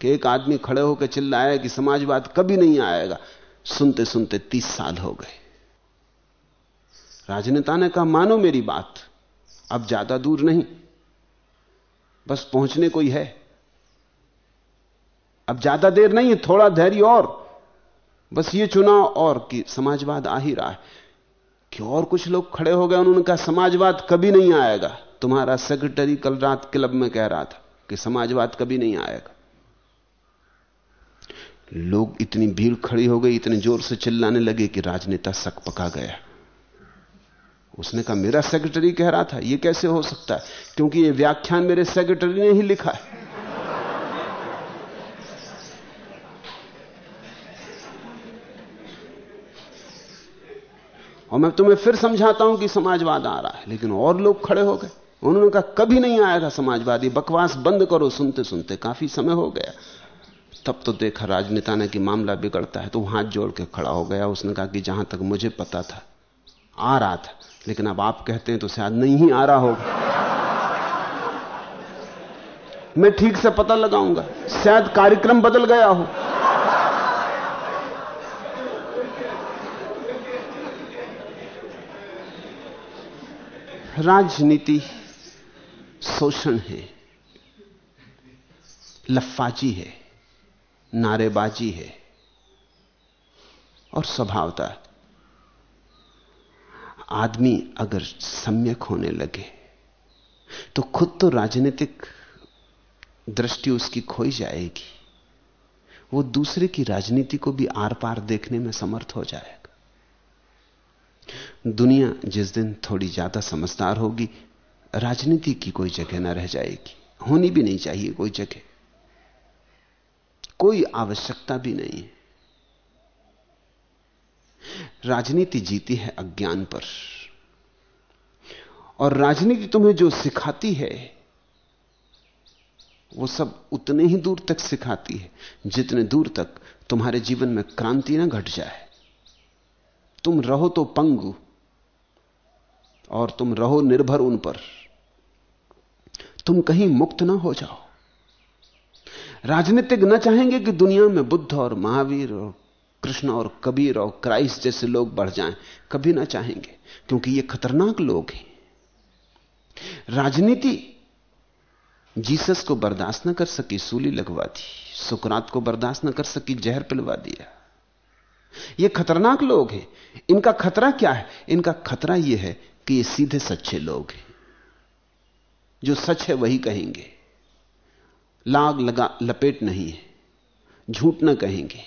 Speaker 2: कि एक आदमी खड़े होकर चिल्लाया कि समाजवाद कभी नहीं आएगा। सुनते सुनते तीस साल हो गए। राजनेता ने कहा, मानो मेरी बात, अब ज़्यादा दूर नहीं। बस पहुँचने को ही है। अब ज़्यादा देर नहीं है थोड़ा धैर्य और। बस ये चुनाव और कि समाजवाद आ ही रहा है। कि और कुछ लोग खड़े हो गए, उन्होंने कहा, समाजवाद कभी नहीं आएगा। तुम्हारा सेक्रेटरी कल रात क्लब में कह रहा था कि समाजवाद कभी नहीं आएगा। लोग इतनी भीड़ खड़ी हो गई, इतने ज़ोर से चिल्लाने लगे कि राजनेता सक पका गया। उसने कहा, मेरा सेक्रेटरी कह रहा था यह कैसे हो सकता है? क्योंकि यह व्याख्यान मेरे सेक्रेटरी ने ही लिखा है। और मैं तुम्हें फिर समझाता हूँ कि समाजवाद आ रहा है, लेकिन और लोग खड़े हो गए। उन्होंने कहा, कभी नहीं आएगा समाजवाद ये बकवास बंद करो सुनते सुनते काफ़ी समय हो गया। तब तो देखा राजनेता ने कि मामला बिगड़ता है तो हाथ जोड़ के खड़ा हो गया। उसने कहा कि जहाँ तक मुझे पता था, आ रहा था। लेकिन अब आप कहते हैं तो शायद नहीं ही आ रहा होगा। मैं ठीक से पता लगाऊँगा, शायद कार्यक्रम बदल गया हो। राजनीति, शोषण है, लफाजी है। नारेबाजी है और स्वभावता। आदमी अगर सम्यक होने लगे तो खुद तो राजनीतिक दृष्टि उसकी खोई जाएगी। वो दूसरे की राजनीति को भी आर पार देखने में समर्थ हो जाएगा। दुनिया जिस दिन थोड़ी ज़्यादा समझदार होगी, राजनीति की कोई जगह ना रह जाएगी। होनी भी नहीं चाहिए कोई जगह। कोई आवश्यकता भी नहीं है। राजनीति जीती है अज्ञान पर। और राजनीति तुम्हें जो सिखाती है, वो सब उतने ही दूर तक सिखाती है, जितने दूर तक तुम्हारे जीवन में क्रांति ना घट जाए। तुम रहो तो पंगु, और तुम रहो निर्भर उन पर। तुम कहीं मुक्त ना हो जाओ। राजनीतिक न चाहेंगे कि दुनिया में बुद्ध और महावीर और कृष्ण और कबीर और क्राइस्ट जैसे लोग बढ़ जाएँ। कभी ना चाहेंगे, क्योंकि ये खतरनाक लोग हैं। राजनीति जीसस को बर्दाश्त न कर सकी, सूली लगवा दी। सुकरात को बर्दाश्त न कर सकी, जहर पिलवा दिया। ये खतरनाक लोग हैं। इनका खतरा क्या है? इनका खतरा यह है कि ये सीधे सच्चे लोग हैं। जो सच है वही कहेंगे। लाग लगा, लपेट नहीं है। झूठ ना कहेंगे।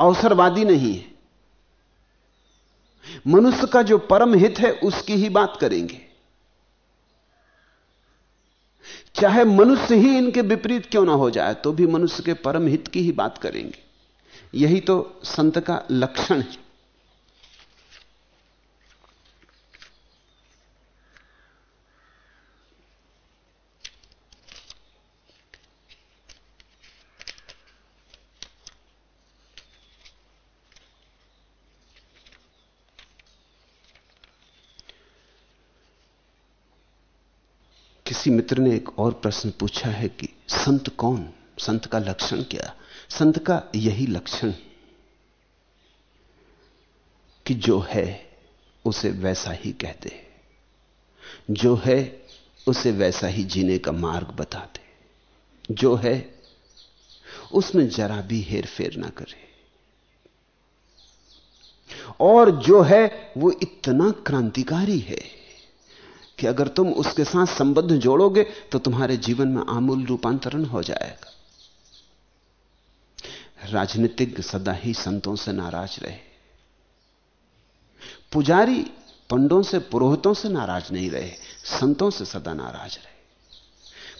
Speaker 2: अवसरवादी नहीं है। मनुष्य का जो परम हित है, उसकी ही बात करेंगे। चाहे मनुष्य ही इनके विपरीत क्यों ना हो जाए तो भी मनुष्य के परम हित की ही बात करेंगे। यही तो संत का लक्षण है। किसी मित्र ने एक और प्रश्न पूछा है कि संत कौन? संत का लक्षण क्या? संत का यही लक्षण कि जो है, उसे वैसा ही कहते जो है, उसे वैसा ही जीने का मार्ग बता दे जो है, उसमें जरा भी हेर फेर ना करे। और जो है, वो इतना क्रांतिकारी है कि अगर तुम उसके साथ संबंध जोड़ोगे तो तुम्हारे जीवन में आमूल रूपांतरण हो जाएगा। राजनीतिक सदा ही संतों से नाराज़ रहे। पुजारी पंडों से पुरोहितों से नाराज़ नहीं रहे, संतों से सदा नाराज़ रहे।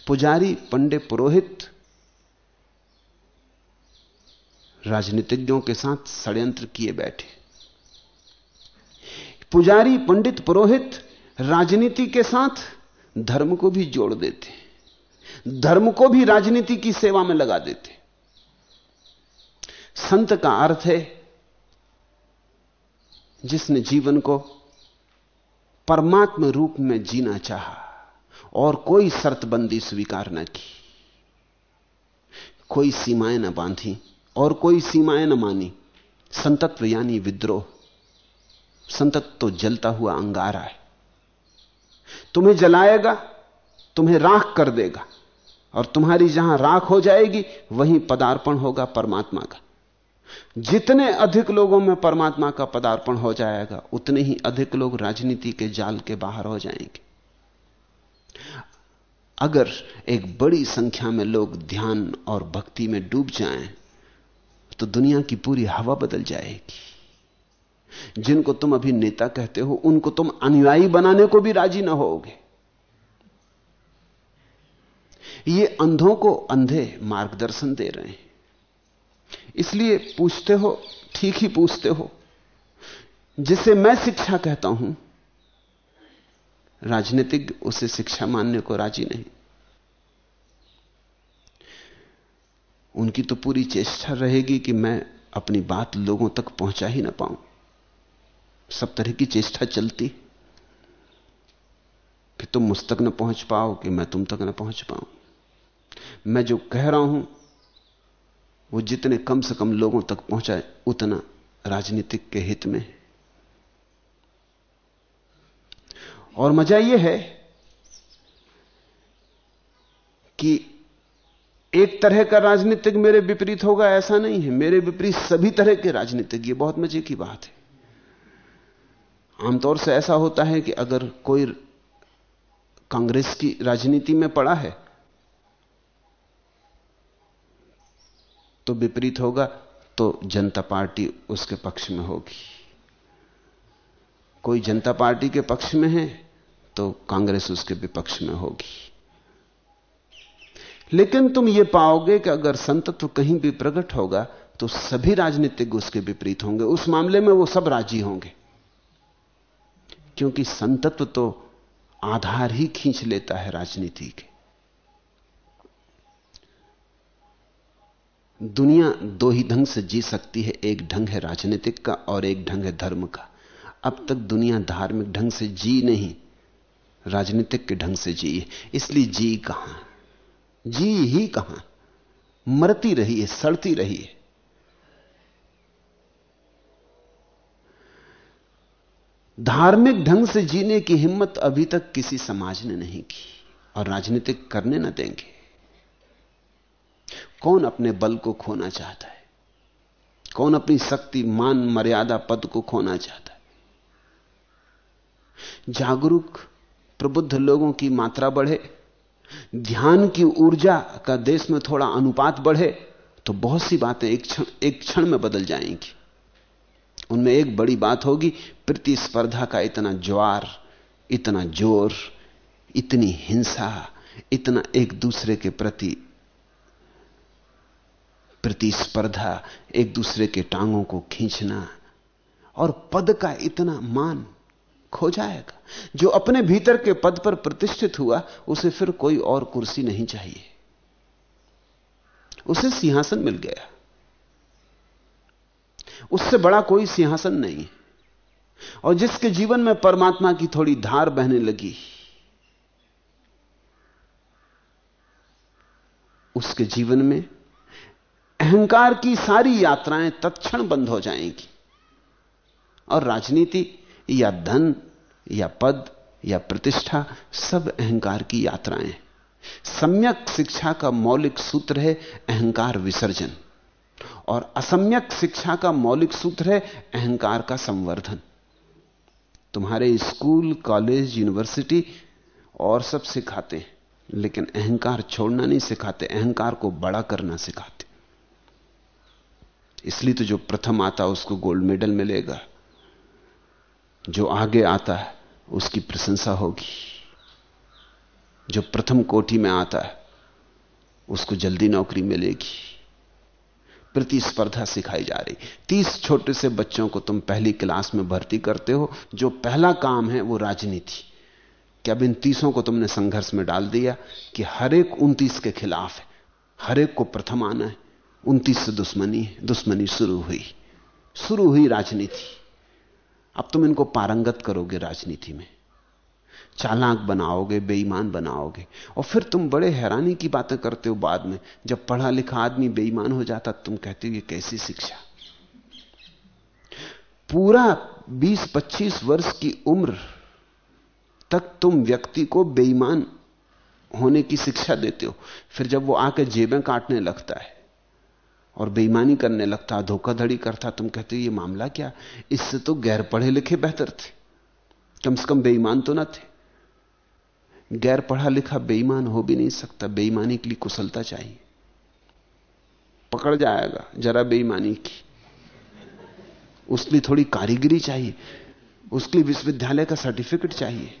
Speaker 2: पुजारी, पंडे, पुरोहित राजनीतिज्ञों के साथ षड्यंत्र किए बैठे। पुजारी, पंडित, पुरोहित राजनीति के साथ धर्म को भी जोड़ देते धर्म को भी राजनीति की सेवा में लगा देते संत का अर्थ है, जिसने जीवन को परमात्म रूप में जीना चाहा और कोई शर्तबंदी स्वीकार न की, कोई सीमाएँ न बांधी और कोई सीमाएँ न मानी। संतत्व यानी विद्रोह, संतत्व तो जलता हुआ अंगारा है। तुम्हें जलाएगा, तुम्हें राख कर देगा, और तुम्हारी जहाँ राख हो जाएगी, वहीं पदार्पण होगा परमात्मा का। जितने अधिक लोगों में परमात्मा का पदार्पण हो जाएगा, उतने ही अधिक लोग राजनीति के जाल के बाहर हो जाएँगे। अगर एक बड़ी संख्या में लोग ध्यान और भक्ति में डूब जाएँ तो दुनिया की पूरी हवा बदल जाएगी। जिनको तुम अभी नेता कहते हो, उनको तुम अनुयायी बनाने को भी राज़ी ना होगे। ये अंधों को अंधे मार्गदर्शन दे रहे हैं। इसलिए पूछते हो, ठीक ही पूछते हो। जिसे मैं शिक्षा कहता हूँ, राजनीतिक उसे शिक्षा मानने को राज़ी नहीं। उनकी तो पूरी चेष्टा रहेगी कि मैं अपनी बात लोगों तक पहुँचा ही ना पाऊँ। सब तरह की चेष्टा चलती। कि तुम मुझ तक न पहुँच पाओ कि मैं तुम तक न पहुँच पाऊँ मैं जो कह रहा हूँ, वो जितने कम से कम लोगों तक पहुँचाए, उतना राजनीतिक के हित में और मज़ा यह है कि एक तरह का राजनीतिक मेरे विपरीत होगा, ऐसा नहीं है। मेरे विपरीत सभी तरह के राजनीतिक, ये बहुत मज़े की बात है। आमतौर से ऐसा होता है कि अगर कोई कांग्रेस की राजनीति में पड़ा है तो विपरीत होगा तो जनता पार्टी उसके पक्ष में होगी। कोई जनता पार्टी के पक्ष में है तो कांग्रेस उसके विपक्ष में होगी। लेकिन तुम यह पाओगे कि अगर संतत्व कहीं भी प्रकट होगा तो सभी राजनीतिक उसके विपरीत होंगे। उस मामले में वो सब राज़ी होंगे। क्योंकि संतत्व तो आधार ही खींच लेता है राजनीति के। दुनिया दो ही ढंग से जी सकती है, एक ढंग है राजनीतिक का और एक ढंग है धर्म का। अब तक दुनिया धार्मिक ढंग से जी नहीं, राजनीतिक के ढंग से जी इसलिए जी कहाँ? जी ही कहाँ? मरती रही है, सड़ती रही है। धार्मिक ढंग से जीने की हिम्मत अभी तक किसी समाज ने नहीं की और राजनीतिक करने न देंगे। कौन अपने बल को खोना चाहता है? कौन अपनी शक्ति, मान, मर्यादा, पद को खोना चाहता है? जागरूक, प्रबुद्ध लोगों की मात्रा बढ़े, ध्यान की ऊर्जा का देश में थोड़ा अनुपात बढ़े तो बहुत सी बातें एक क्षण एक क्षण में बदल जाएँगी। उनमें एक बड़ी बात होगी, प्रतिस्पर्धा का इतना ज्वार, इतना ज़ोर, इतनी हिंसा, इतना एक दूसरे के प्रति प्रतिस्पर्धा, एक दूसरे के टांगों को खींचना, और पद का इतना मान खो जाएगा। जो अपने भीतर के पद पर प्रतिष्ठित हुआ, उसे फिर कोई और कुर्सी नहीं चाहिए। उसे सिंहासन मिल गया। उससे बड़ा कोई सिंहासन नहीं। और जिसके जीवन में परमात्मा की थोड़ी धार बहने लगी, उसके जीवन में अहंकार की सारी यात्राएँ तत्क्षण बंद हो जाएँगी। और राजनीति या धन या पद या प्रतिष्ठा, सब अहंकार की यात्राएँ। सम्यक शिक्षा का मौलिक सूत्र है अहंकार विसर्जन। और असम्यक शिक्षा का मौलिक सूत्र है अहंकार का संवर्धन। तुम्हारे स्कूल, कॉलेज, यूनिवर्सिटी और सब सिखाते हैं, लेकिन अहंकार छोड़ना नहीं सिखाते, अहंकार को बड़ा करना सिखाते। इसलिए तो जो प्रथम आता उसको गोल्ड मेडल मिलेगा। जो आगे आता है, उसकी प्रशंसा होगी। जो प्रथम कोटि में आता है, उसको जल्दी नौकरी मिलेगी। प्रतिस्पर्धा सिखाई जा रही। तीस छोटे से बच्चों को तुम पहली क्लास में भर्ती करते हो। जो पहला काम है वो राजनीति। क्या अब इन तीसों को तुमने संघर्ष में डाल दिया कि हर एक उनतीस के खिलाफ है? हर एक को प्रथम आना है। उनतीस से दुश्मनी दुश्मनी शुरू हुई। शुरू हुई राजनीति। अब तुम इनको पारंगत करोगे राजनीति में। चालाक बनाओगे, बेईमान बनाओगे। और फिर तुम बड़े हैरानी की बातें करते हो बाद में। जब पढ़ा लिखा आदमी बेईमान हो जाता, तुम कहते हो, ये कैसी शिक्षा? पूरा 20-25 वर्ष की उम्र तक तुम व्यक्ति को बेईमान होने की शिक्षा देते हो। फिर जब वो आके जेबें काटने लगता है और बेईमानी करने लगता, धोखाधड़ी करता, तुम कहते हो, ये मामला क्या? इससे तो गैर पढ़े लिखे बेहतर थे। कम से कम बेईमान तो ना थे। गैर पढ़ा लिखा बेईमान हो भी नहीं सकता। बेईमानी के लिए कुशलता चाहिए। पकड़ जाएगा, जरा बेईमानी की। उसके लिए थोड़ी कारीगरी चाहिए। उसके लिए विश्वविद्यालय का सर्टिफिकेट चाहिए।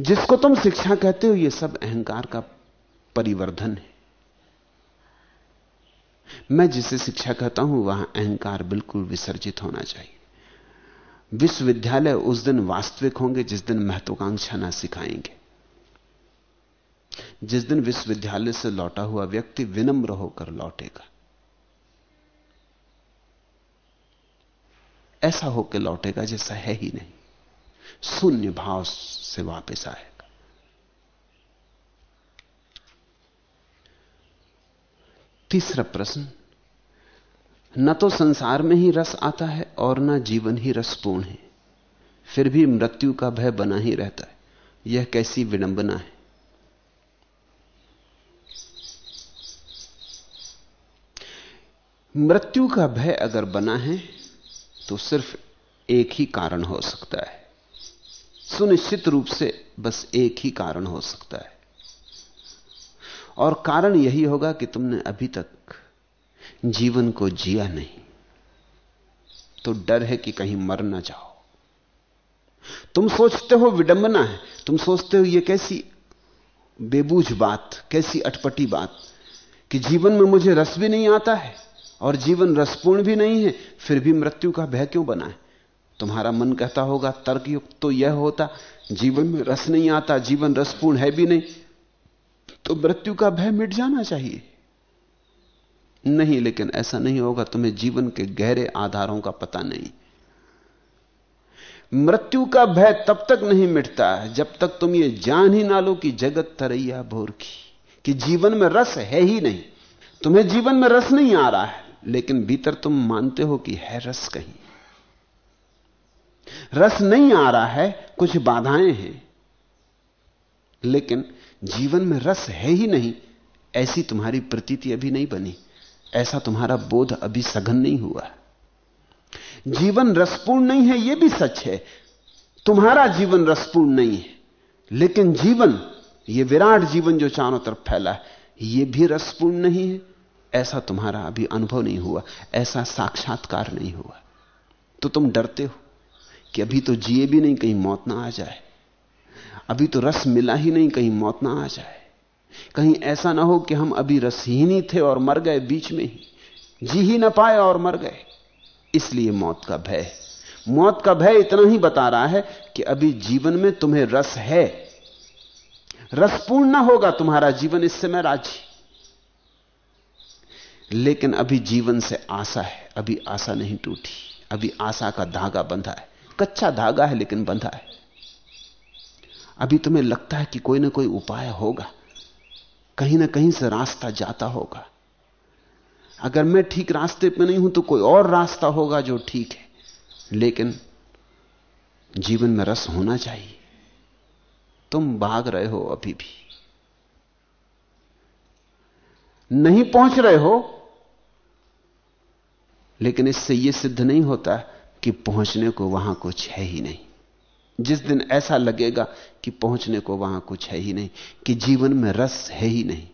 Speaker 2: जिसको तुम शिक्षा कहते हो यह सब अहंकार का परिवर्धन है। मैं जिसे शिक्षा कहता हूँ, वहाँ अहंकार बिल्कुल विसर्जित होना चाहिए। विश्वविद्यालय उस दिन वास्तविक होंगे जिस दिन महत्वाकांक्षा ना सिखाएँगे। जिस दिन विश्वविद्यालय से लौटा हुआ व्यक्ति विनम्र होकर लौटेगा। ऐसा होकर लौटेगा जैसा है ही नहीं। शून्य भाव से वापस आएगा। तीसरा प्रश्न न तो संसार में ही रस आता है और न जीवन ही रसपूर्ण है। फिर भी मृत्यु का भय बना ही रहता है। यह कैसी विडंबना है? मृत्यु का भय अगर बना है तो सिर्फ़ एक ही कारण हो सकता है। सुनिश्चित रूप से बस एक ही कारण हो सकता है। और कारण यही होगा कि तुमने अभी तक जीवन को जिया नहीं तो डर है कि कहीं मर ना जाओ। तुम सोचते हो विडंबना है, तुम सोचते हो यह कैसी बेबूझ बात, कैसी अटपटी बात, कि जीवन में मुझे रस भी नहीं आता है और जीवन रसपूर्ण भी नहीं है, फिर भी मृत्यु का भय क्यों बना है? तुम्हारा मन कहता होगा, तर्कयुक्त तो यह होता, जीवन में रस नहीं आता, जीवन रसपूर्ण है भी नहीं तो मृत्यु का भय मिट जाना चाहिए। नहीं, लेकिन ऐसा नहीं होगा, तुम्हें जीवन के गहरे आधारों का पता नहीं। मृत्यु का भय तब तक नहीं मिटता है, जब तक तुम ये जान ही ना लो कि जगत तरैया भोर की कि जीवन में रस है ही नहीं। तुम्हें जीवन में रस नहीं आ रहा है, लेकिन भीतर तुम मानते हो कि है रस कहीं। रस नहीं आ रहा है, कुछ बाधाएँ हैं, लेकिन जीवन में रस है ही नहीं, ऐसी तुम्हारी प्रतीति अभी नहीं बनी। ऐसा तुम्हारा बोध अभी सघन नहीं हुआ। जीवन रसपूर्ण नहीं है यह भी सच है। तुम्हारा जीवन रसपूर्ण नहीं है, लेकिन जीवन यह विराट जीवन जो चारों तरफ़ फैला है यह भी रसपूर्ण नहीं है। ऐसा तुम्हारा अभी अनुभव नहीं हुआ, ऐसा साक्षात्कार नहीं हुआ। तो तुम डरते हो कि अभी तो जिए भी नहीं कहीं मौत ना आ जाए। अभी तो रस मिला ही नहीं कहीं मौत ना आ जाए। कहीं ऐसा ना हो कि हम अभी रसहीन ही थे और मर गए बीच में ही। जी ही ना पाए और मर गए। इसलिए मौत का भय मौत का भय इतना ही बता रहा है कि अभी जीवन में तुम्हें रस है। रसपूर्ण ना होगा तुम्हारा जीवन, इससे मैं राज़ी। लेकिन अभी जीवन से आशा है। अभी आशा नहीं टूटी। अभी आशा का धागा बंधा है। कच्चा धागा है, लेकिन बंधा है। अभी तुम्हें लगता है कि कोई ना कोई उपाय होगा। कहीं ना कहीं से रास्ता जाता होगा। अगर मैं ठीक रास्ते पे नहीं हूँ तो कोई और रास्ता होगा जो ठीक है। लेकिन जीवन में रस होना चाहिए। तुम भाग रहे हो अभी भी। नहीं पहुँच रहे हो, लेकिन इससे यह सिद्ध नहीं होता कि पहुँचने को वहाँ कुछ है ही नहीं। जिस दिन ऐसा लगेगा कि पहुँचने को वहाँ कुछ है ही नहीं, कि जीवन में रस है ही नहीं,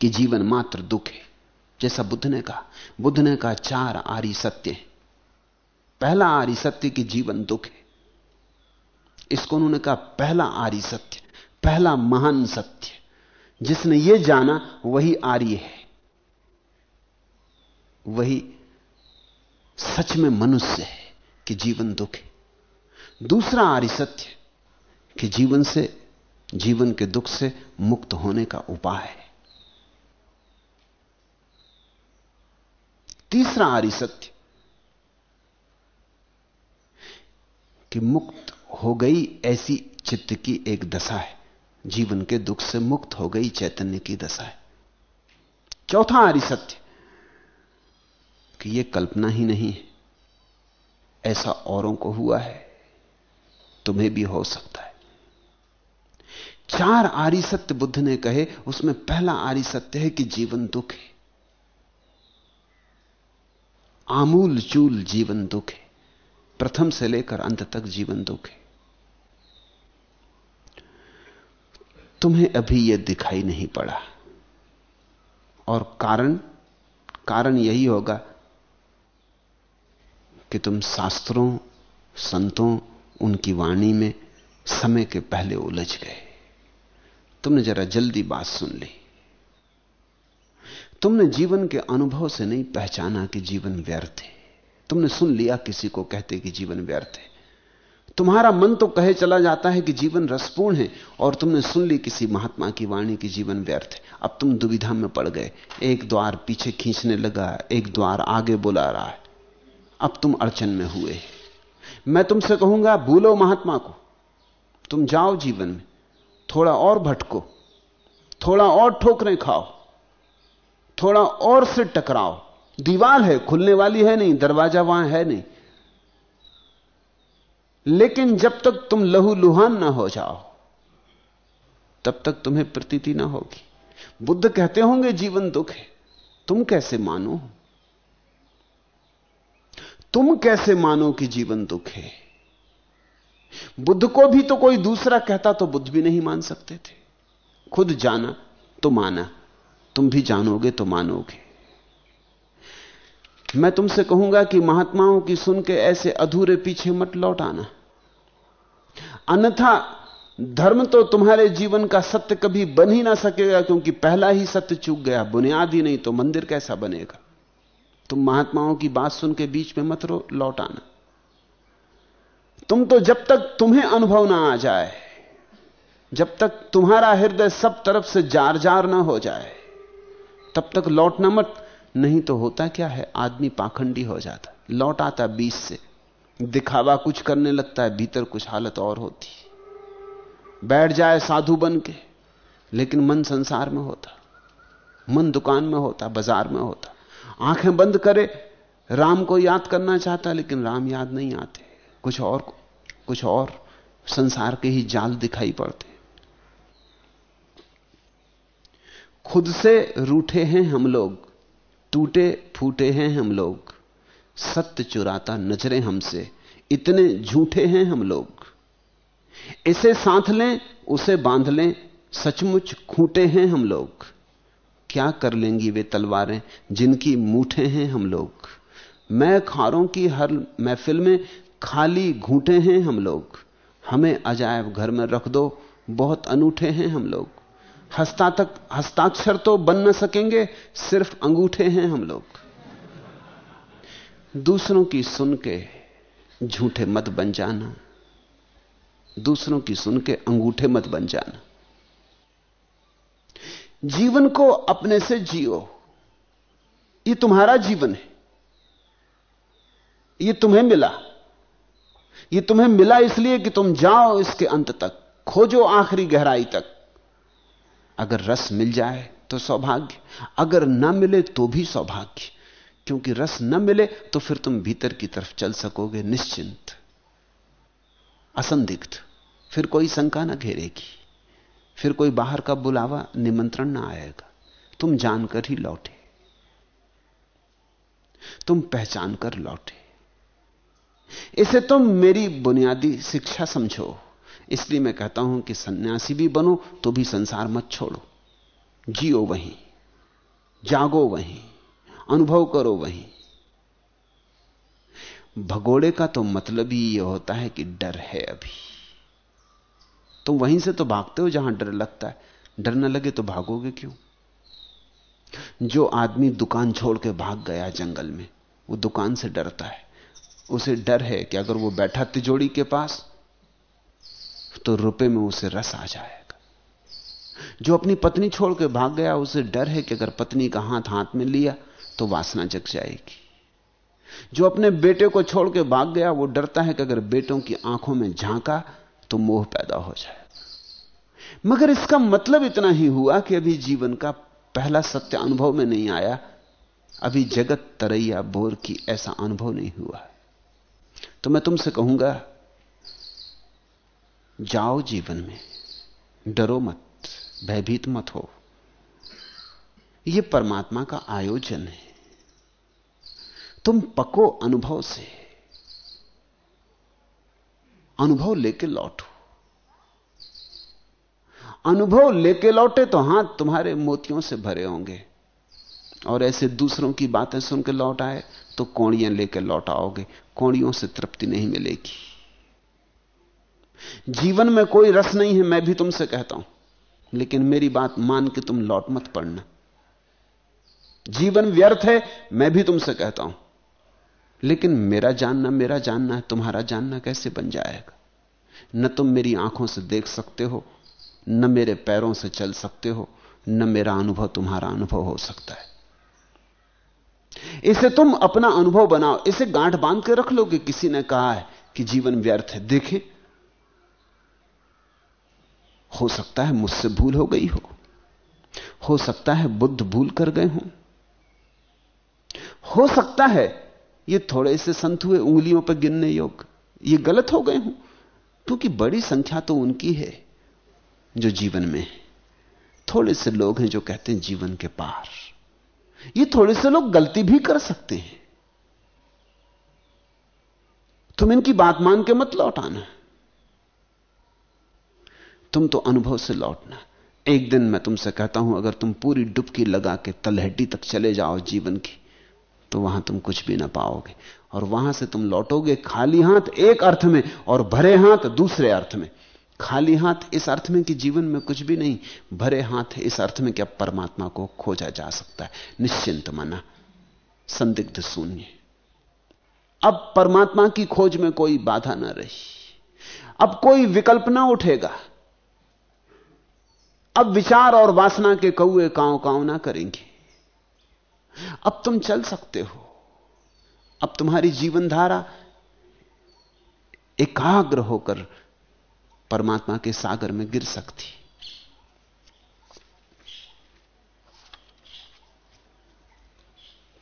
Speaker 2: कि जीवन मात्र दुख है, जैसा बुद्ध ने कहा। बुद्ध ने कहा, चार आरी सत्य है। पहला आरी सत्य कि जीवन दुख है। इसको उन्होंने कहा, पहला आरी सत्य, पहला महान सत्य, जिसने यह जाना वही आर्य है। वही सच में मनुष्य है कि जीवन दुख है। दूसरा आर्य सत्य कि जीवन से, जीवन के दुख से मुक्त होने का उपाय है। तीसरा आर्य सत्य कि मुक्त हो गई ऐसी चित्त की एक दशा है। जीवन के दुख से मुक्त हो गई चैतन्य की दशा है। चौथा आर्य सत्य कि यह कल्पना ही नहीं है। ऐसा औरों को हुआ है। तुम्हें भी हो सकता है। चार आरी सत्य बुद्ध ने कहे, उसमें पहला आरी सत्य है कि जीवन दुख है। आमूल चूल जीवन दुख है। प्रथम से लेकर अंत तक जीवन दुख है। तुम्हें अभी यह दिखाई नहीं पड़ा। और कारण कारण यही होगा कि तुम शास्त्रों, संतों उनकी वाणी में समय के पहले उलझ गए। तुमने जरा जल्दी बात सुन ली। तुमने जीवन के अनुभव से नहीं पहचाना कि जीवन व्यर्थ है। तुमने सुन लिया किसी को कहते कि जीवन व्यर्थ है। तुम्हारा मन तो कहे चला जाता है कि जीवन रसपूर्ण है, और तुमने सुन ली किसी महात्मा की वाणी की जीवन व्यर्थ है। अब तुम दुविधा में पड़ गए। एक द्वार पीछे खींचने लगा, एक द्वार आगे बुला रहा है। अब तुम अड़चन में हुए। मैं तुमसे कहूँगा, भूलो महात्मा को। तुम जाओ जीवन में। थोड़ा और भटको। थोड़ा और ठोकरें खाओ। थोड़ा और से टकराओ। दीवार है, खुलने वाली है नहीं, दरवाज़ा वहाँ है नहीं। लेकिन जब तक तुम लहू लुहान ना हो जाओ, तब तक तुम्हें प्रतीति ना होगी। बुद्ध कहते होंगे, जीवन दुख है। तुम कैसे मानो? तुम कैसे मानो कि जीवन दुख है? बुद्ध को भी तो कोई दूसरा कहता तो बुद्ध भी नहीं मान सकते थे। खुद जाना तो माना। तुम भी जानोगे तो मानोगे। मैं तुमसे कहूँगा कि महात्माओं की सुन के ऐसे अधूरे पीछे मत लौट आना। अन्यथा धर्म तो तुम्हारे जीवन का सत्य कभी बन ही ना सकेगा, क्योंकि पहला ही सत्य चूक गया। बुनियाद ही नहीं तो मंदिर कैसा बनेगा? तुम महात्माओं की बात सुन के बीच में मत रो, लौट आना। तुम तो जब तक तुम्हें अनुभव ना आ जाए, जब तक तुम्हारा हृदय सब तरफ़ से जार जार ना हो जाए, तब तक लौटना मत। नहीं तो होता क्या है, आदमी पाखंडी हो जाता, लौट आता बीच से, दिखावा कुछ करने लगता है, भीतर कुछ हालत और होती। बैठ जाए साधु बन के, लेकिन मन संसार में होता, मन दुकान में होता, बाज़ार में होता। आँखें बंद करे, राम को याद करना चाहता, लेकिन राम याद नहीं आते। कुछ और कुछ और संसार के ही जाल दिखाई पड़ते। खुद से रूठे हैं हम लोग, टूटे फूटे हैं हम लोग, सत्य चुराता नज़रें हमसे, इतने झूठे हैं हम लोग। इसे साथ लें, उसे बाँध लें, सचमुच खूंटे हैं हम लोग। क्या कर लेंगी वे तलवारें? जिनकी मूठे हैं हम लोग। मैं खारों की हर महफिल में खाली घूटे हैं हम लोग। हमें अजायब घर में रख दो, बहुत अनूठे हैं हम लोग। हस्ता तक हस्ताक्षर तो बन न सकेंगे, सिर्फ़ अंगूठे हैं हम लोग। दूसरों की सुन के झूठे मत बन जाना। दूसरों की सुन के अंगूठे मत बन जाना। जीवन को अपने से जियो। ये तुम्हारा जीवन है। ये तुम्हें मिला। ये तुम्हें मिला इसलिए कि तुम जाओ इसके अंत तक, खोजो आखिरी गहराई तक। अगर रस मिल जाए तो सौभाग्य, अगर न मिले तो भी सौभाग्य। क्योंकि रस न मिले तो फिर तुम भीतर की तरफ़ चल सकोगे निश्चिंत। असंदिग्ध। फिर कोई शंका ना घेरेगी। फिर कोई बाहर का बुलावा, निमंत्रण ना आएगा। तुम जानकर ही लौटे। तुम पहचान कर लौटे। इसे तुम मेरी बुनियादी शिक्षा समझो। इसलिए मैं कहता हूँ कि सन्यासी भी बनो तो भी संसार मत छोड़ो। जियो वहीं, जागो वहीं, अनुभव करो वहीं। भगोड़े का तो मतलब ही यह होता है कि डर है अभी। तुम वहीं से तो भागते हो जहाँ डर लगता है। डर न लगे तो भागोगे क्यों? जो आदमी दुकान छोड़ के भाग गया जंगल में, वो दुकान से डरता है। उसे डर है कि अगर वो बैठा तिजोड़ी के पास तो रुपए में उसे रस आ जाएगा। जो अपनी पत्नी छोड़ के भाग गया, उसे डर है कि अगर पत्नी का हाथ हाथ में लिया तो वासना जग जाएगी। जो अपने बेटे को छोड़ के भाग गया, वो डरता है कि अगर बेटों की आँखों में झांका तो मोह पैदा हो जाए मगर इसका मतलब इतना ही हुआ कि अभी जीवन का पहला सत्य अनुभव में नहीं आया। अभी जगत तरैया बोर की ऐसा अनुभव नहीं हुआ। तो मैं तुमसे कहूँगा, जाओ जीवन में, डरो मत, भयभीत मत हो। यह परमात्मा का आयोजन है। तुम पको अनुभव से, अनुभव लेके लौटो। अनुभव लेके लौटे तो हाथ तुम्हारे मोतियों से भरे होंगे। और ऐसे दूसरों की बातें सुन के लौट आए तो कोड़ियाँ लेकर लौट आओगे। कोड़ियों से तृप्ति नहीं मिलेगी। जीवन में कोई रस नहीं है, मैं भी तुमसे कहता हूँ। लेकिन मेरी बात मान के तुम लौट मत पड़ना। जीवन व्यर्थ है, मैं भी तुमसे कहता हूँ। लेकिन मेरा जानना मेरा जानना है, तुम्हारा जानना कैसे बन जाएगा? न तुम मेरी आँखों से देख सकते हो न मेरे पैरों से चल सकते हो, न मेरा अनुभव तुम्हारा अनुभव हो सकता है। इसे तुम अपना अनुभव बनाओ, इसे गांठ बाँध के रख लो कि किसी ने कहा है कि जीवन व्यर्थ है। देखें, हो सकता है मुझसे भूल हो गई हो हो सकता है बुद्ध भूल कर गए हो हो सकता है ये थोड़े से संत हुए, उंगलियों पर गिनने योग ये गलत हो गए हो, क्योंकि बड़ी संख्या तो उनकी है। जो जीवन में है। थोड़े से लोग हैं जो कहते हैं जीवन के पार। ये थोड़े से लोग गलती भी कर सकते हैं। तुम इनकी बात मान के मत लौटाना तुम तो अनुभव से लौटना। एक दिन मैं तुमसे कहता हूँ, अगर तुम पूरी डुबकी लगा के तलहटी तक चले जाओ जीवन की तो वहाँ तुम कुछ भी ना पाओगे। और वहाँ से तुम लौटोगे खाली हाथ एक अर्थ में और भरे हाथ दूसरे अर्थ में। खाली हाथ इस अर्थ में कि जीवन में कुछ भी नहीं, भरे हाथ इस अर्थ में कि अब परमात्मा को खोजा जा सकता है। निश्चिंत मना, संदिग्ध शून्य। अब परमात्मा की खोज में कोई बाधा ना रही। अब कोई विकल्प ना उठेगा। अब विचार और वासना के कौए काव काव ना करेंगे। अब तुम चल सकते हो। अब तुम्हारी जीवनधारा एकाग्र होकर परमात्मा के सागर में गिर सकती।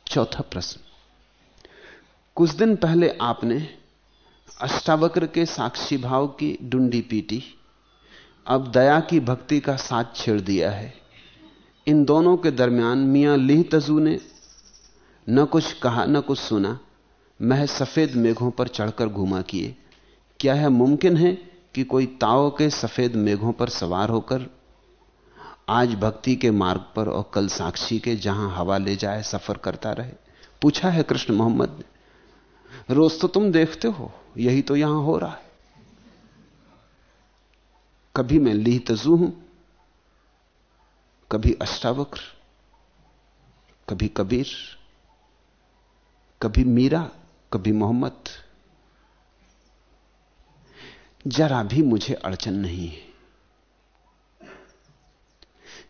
Speaker 2: चौथा प्रश्न। कुछ दिन पहले आपने अष्टावक्र के साक्षी भाव की डुंडी पीटी। अब दया की भक्ति का साथ छेड़ दिया है। इन दोनों के दरमियान मियाँ लीह तजू ने न कुछ कहा न कुछ सुना। मह सफ़ेद मेघों पर चढ़कर घुमा किए। क्या है मुमकिन है? कि कोई ताओ के सफ़ेद मेघों पर सवार होकर आज भक्ति के मार्ग पर और कल साक्षी के जहाँ हवा ले जाए, सफ़र करता रहे। पूछा है कृष्ण मोहम्मद ने, रोज तो तुम देखते हो, यही तो यहाँ हो रहा है। कभी मैं ली तजू हूँ, कभी अष्टावक्र, कभी कबीर, कभी मीरा, कभी मोहम्मद। जरा भी मुझे अड़चन नहीं है।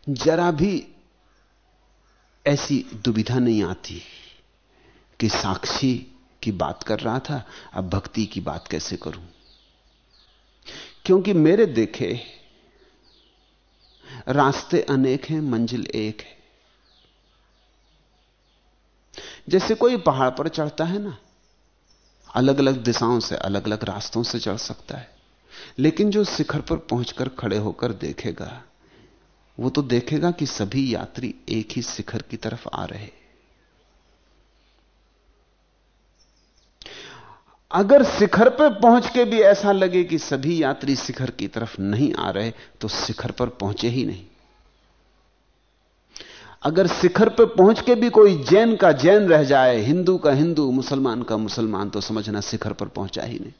Speaker 2: जरा भी ऐसी दुविधा नहीं आती कि साक्षी की बात कर रहा था, अब भक्ति की बात कैसे करूँ? क्योंकि मेरे देखे रास्ते अनेक हैं, मंजिल एक है। जैसे कोई पहाड़ पर चढ़ता है ना अलग अलग दिशाओं से अलग अलग रास्तों से चढ़ सकता है। लेकिन जो शिखर पर पहुंचकर खड़े होकर देखेगा, वो तो देखेगा कि सभी यात्री एक ही शिखर की तरफ़ आ रहे अगर शिखर पर पहुँच के भी ऐसा लगे कि सभी यात्री शिखर की तरफ़ नहीं आ रहे तो शिखर पर पहुँचे ही नहीं। अगर शिखर पर पहुँच के भी कोई जैन का जैन रह जाए, हिंदू का हिंदू, मुसलमान का मुसलमान तो समझना शिखर पर पहुँचा ही नहीं।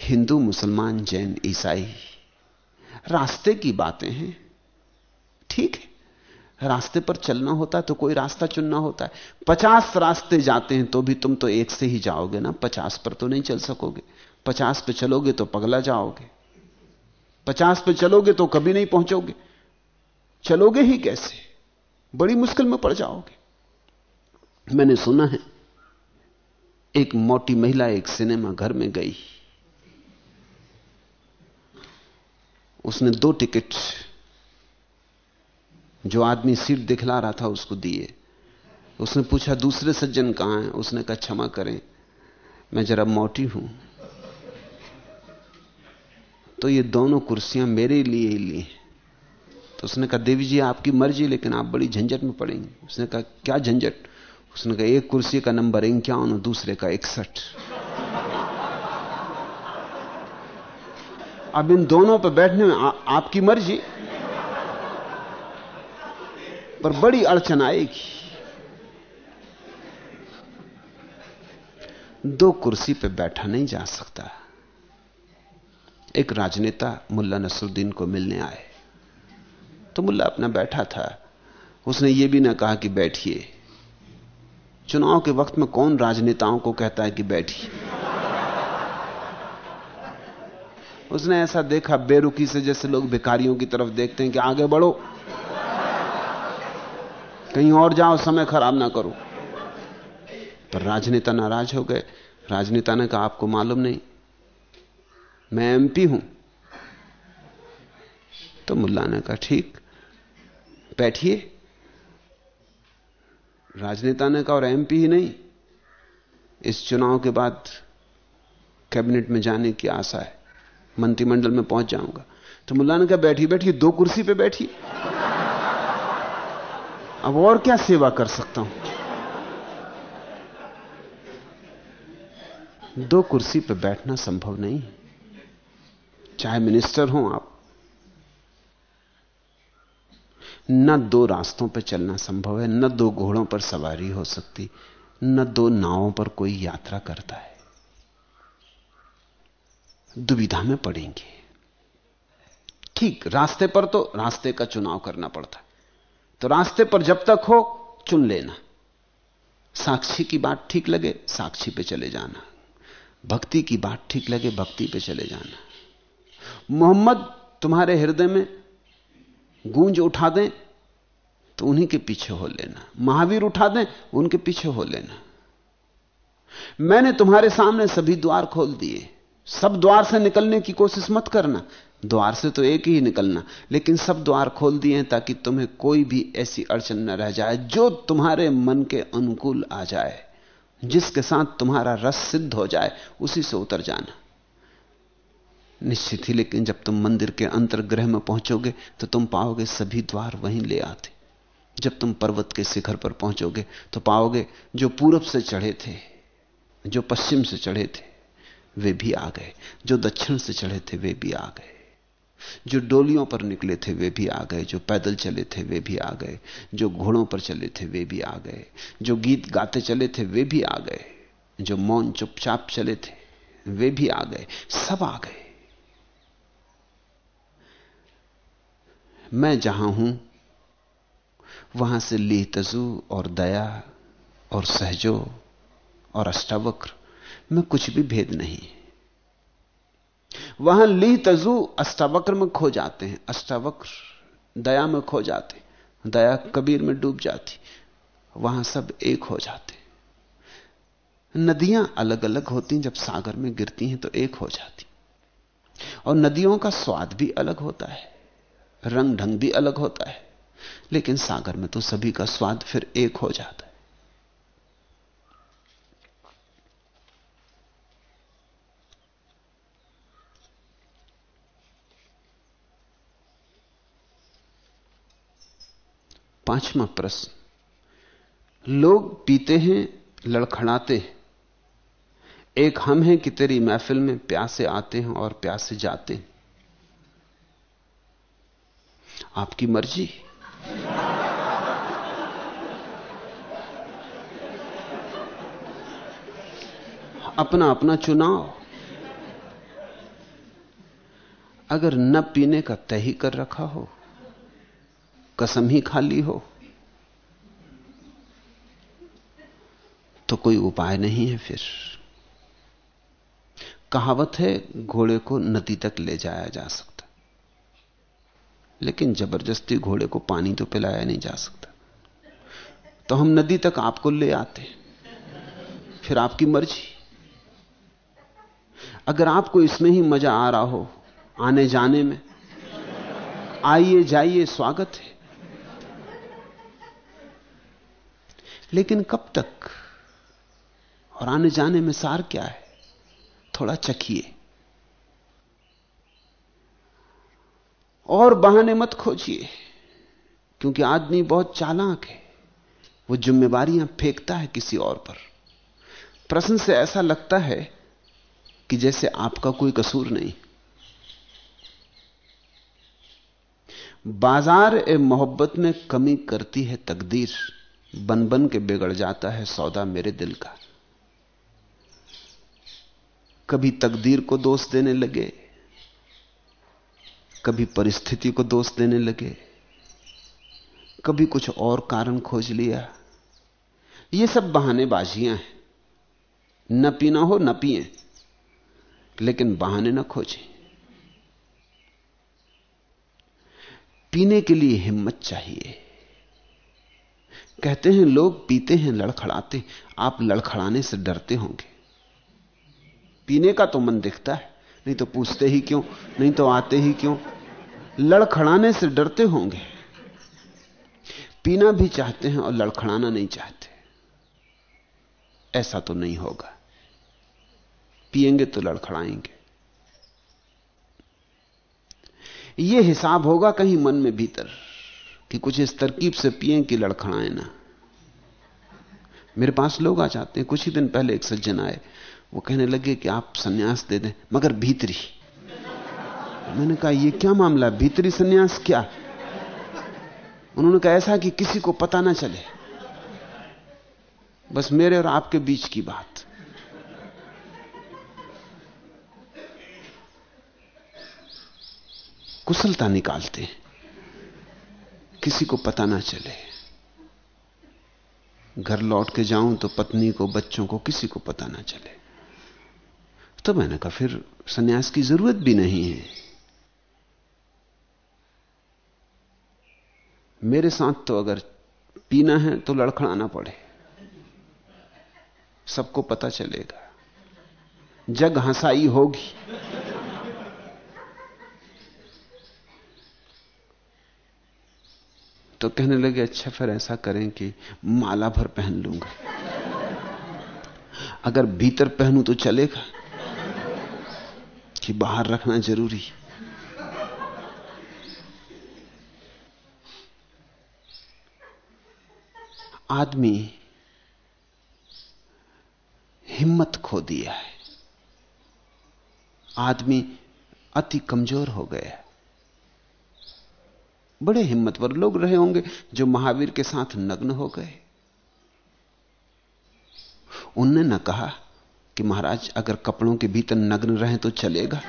Speaker 2: हिंदू मुसलमान जैन ईसाई। रास्ते की बातें हैं। ठीक है। रास्ते पर चलना होता है तो कोई रास्ता चुनना होता है। पचास रास्ते जाते हैं तो भी तुम तो एक से ही जाओगे ना। पचास पर तो नहीं चल सकोगे। पचास पे चलोगे तो पगला जाओगे। पचास पे चलोगे तो कभी नहीं पहुंचोगे। चलोगे ही कैसे? बड़ी मुश्किल में पड़ जाओगे। मैंने सुना है, एक मोटी महिला एक सिनेमा घर में गई। उसने दो टिकट जो आदमी सीट दिखला रहा था उसको दिए। उसने पूछा, दूसरे सज्जन कहाँ हैं? उसने कहा, क्षमा करें, मैं जरा मोटी हूँ। तो ये दोनों कुर्सियाँ मेरे लिए ही ली। तो उसने कहा, देवी जी, आपकी मर्ज़ी, लेकिन आप बड़ी झंझट में पड़ेंगे उसने कहा, क्या झंझट? उसने कहा, एक कुर्सी का नंबर इक्यावन और दूसरे का इकसठ। अब इन दोनों पर बैठने में आ, आपकी मर्ज़ी। पर बड़ी अड़चन आएगी। दो कुर्सी पर बैठा नहीं जा सकता। एक राजनेता मुल्ला नसरुद्दीन को मिलने आए। तो मुल्ला अपना बैठा था। उसने यह भी ना कहा कि बैठिए। चुनाव के वक्त में कौन राजनेताओं को कहता है कि बैठिए? उसने ऐसा देखा बेरुखी से जैसे लोग भिकारियों की तरफ़ देखते हैं कि आगे बढ़ो। कहीं और जाओ, समय खराब ना करो। पर राजनेता नाराज़ हो गए। राजनेता ने कहा, आपको मालूम नहीं, मैं एमपी हूँ। तो मुल्ला ने कहा, ठीक, बैठिए। राजनेता ने कहा, और एमपी ही नहीं, इस चुनाव के बाद कैबिनेट में जाने की आशा है। मंत्रिमंडल में पहुँच जाऊँगा। तो मुल्ला ने कहा, बैठी बैठी, दो कुर्सी पे बैठी। अब और क्या सेवा कर सकता हूँ? दो कुर्सी पे बैठना संभव नहीं। चाहे मिनिस्टर हो आप, न दो रास्तों पर चलना संभव है, न दो घोड़ों पर सवारी हो सकती, न दो नावों पर कोई यात्रा करता है। दुविधा में पड़ेंगे। ठीक, रास्ते पर तो रास्ते का चुनाव करना पड़ता है। तो रास्ते पर जब तक हो, चुन लेना। साक्षी की बात ठीक लगे, साक्षी पे चले जाना। भक्ति की बात ठीक लगे, भक्ति पे चले जाना। मोहम्मद, तुम्हारे हृदय में गूंज उठा दें तो उन्हीं के पीछे हो लेना। महावीर उठा दें, उनके पीछे हो लेना। मैंने तुम्हारे सामने सभी द्वार खोल दिए। सब द्वार से निकलने की कोशिश मत करना। द्वार से तो एक ही निकलना, लेकिन सब द्वार खोल दिए ताकि तुम्हें कोई भी ऐसी अड़चन न रह जाए, जो तुम्हारे मन के अनुकूल आ जाए, जिसके साथ तुम्हारा रस सिद्ध हो जाए, उसी से उतर जाना। निश्चित ही, लेकिन जब तुम मंदिर के अंतर्ग्रह में पहुंचोगे तो तुम पाओगे सभी द्वार वहीं ले आते। जब तुम पर्वत के शिखर पर पहुंचोगे तो पाओगे जो पूरब से चढ़े थे, जो पश्चिम से चढ़े थे। वे भी आ गए। जो दक्षिण से चढ़े थे, वे भी आ गए। जो डोलियों पर निकले थे, वे भी आ गए। जो पैदल चले थे, वे भी आ गए। जो घोड़ों पर चले थे, वे भी आ गए। जो गीत गाते चले थे, वे भी आ गए। जो मौन चुपचाप चले थे, वे भी आ गए। सब आ गए। मैं जहाँ हूँ, वहाँ से ली तजु और दया और सहजो और अष्टावक्र में कुछ भी भेद नहीं वहाँ ली तजु अष्टावक्र में खो जाते हैं, अष्टावक्र दया में खो जाते दया कबीर में डूब जाती, वहाँ सब एक हो जाते नदियाँ अलग अलग होती जब सागर में गिरती हैं तो एक हो जाती। और नदियों का स्वाद भी अलग होता है रंग ढंग भी अलग होता है, लेकिन सागर में तो सभी का स्वाद फिर एक हो जाता है। पांचवा प्रश्न। लोग पीते हैं, लड़खड़ाते हैं। एक हम हैं कि तेरी महफिल में प्यासे आते हैं और प्यासे जाते हैं। आपकी मर्ज़ी। अपना अपना चुनाव। अगर न पीने का तय ही कर रखा हो कसम ही खाली हो। तो कोई उपाय नहीं है फिर। कहावत है, घोड़े को नदी तक ले जाया जा सकता। लेकिन ज़बरदस्ती घोड़े को पानी तो पिलाया नहीं जा सकता। तो हम नदी तक आपको ले आते फिर आपकी मर्ज़ी। अगर आपको इसमें ही मज़ा आ रहा हो, आने जाने में, आइए जाइए, स्वागत है। लेकिन कब तक? और आने जाने में सार क्या है? थोड़ा चखिए। और बहाने मत खोजिए, क्योंकि आदमी बहुत चालाक है। वो जिम्मेवारियाँ फेंकता है किसी और पर। प्रश्न से ऐसा लगता है कि जैसे आपका कोई कसूर नहीं। बाज़ार ए मोहब्बत में कमी करती है तकदीर। बन बन के बिगड़ जाता है सौदा मेरे दिल का। कभी तकदीर को दोष देने लगे, कभी परिस्थिति को दोष देने लगे, कभी कुछ और कारण खोज लिया। ये सब बहानेबाजियाँ हैं। न पीना हो, न पिए, लेकिन बहाने न खोजें। पीने के लिए हिम्मत चाहिए। कहते हैं, लोग पीते हैं, लड़खड़ाते आप लड़खड़ाने से डरते होंगे। पीने का तो मन दिखता है, नहीं तो पूछते ही क्यों, नहीं तो आते ही क्यों? लड़खड़ाने से डरते होंगे। पीना भी चाहते हैं और लड़खड़ाना नहीं चाहते। ऐसा तो नहीं होगा। पिएँगे तो लड़खड़ाएँगे। यह हिसाब होगा कहीं मन में भीतर। कि कुछ इस तरकीब से पिए कि लड़खड़ाए ना। मेरे पास लोग आ जाते हैं, कुछ ही दिन पहले एक सज्जन आए, वो कहने लगे कि आप सन्यास दे दें, मगर भीतरी। मैंने कहा, ये क्या मामला भीतरी सन्यास क्या? उन्होंने कहा, ऐसा कि किसी को पता ना चले। बस मेरे और आपके बीच की बात। कुशलता निकालते हैं। किसी को पता ना चले। घर लौट के जाऊँ तो पत्नी को, बच्चों को किसी को पता ना चले। तो मैंने कहा, फिर सन्यास की ज़रूरत भी नहीं है। मेरे साथ तो अगर पीना है तो लड़खड़ाना पड़े। सबको पता चलेगा। जग हंसाई होगी। तो कहने लगे अच्छा फिर ऐसा करें कि माला भर पहन लूँगा। अगर भीतर पहनूं तो चलेगा कि बाहर रखना ज़रूरी आदमी हिम्मत खो दिया है। आदमी अति कमज़ोर हो गया बड़े हिम्मतवर लोग रहे होंगे जो महावीर के साथ नग्न हो गए। उनने न कहा कि महाराज, अगर कपड़ों के भीतर नग्न रहे तो चलेगा।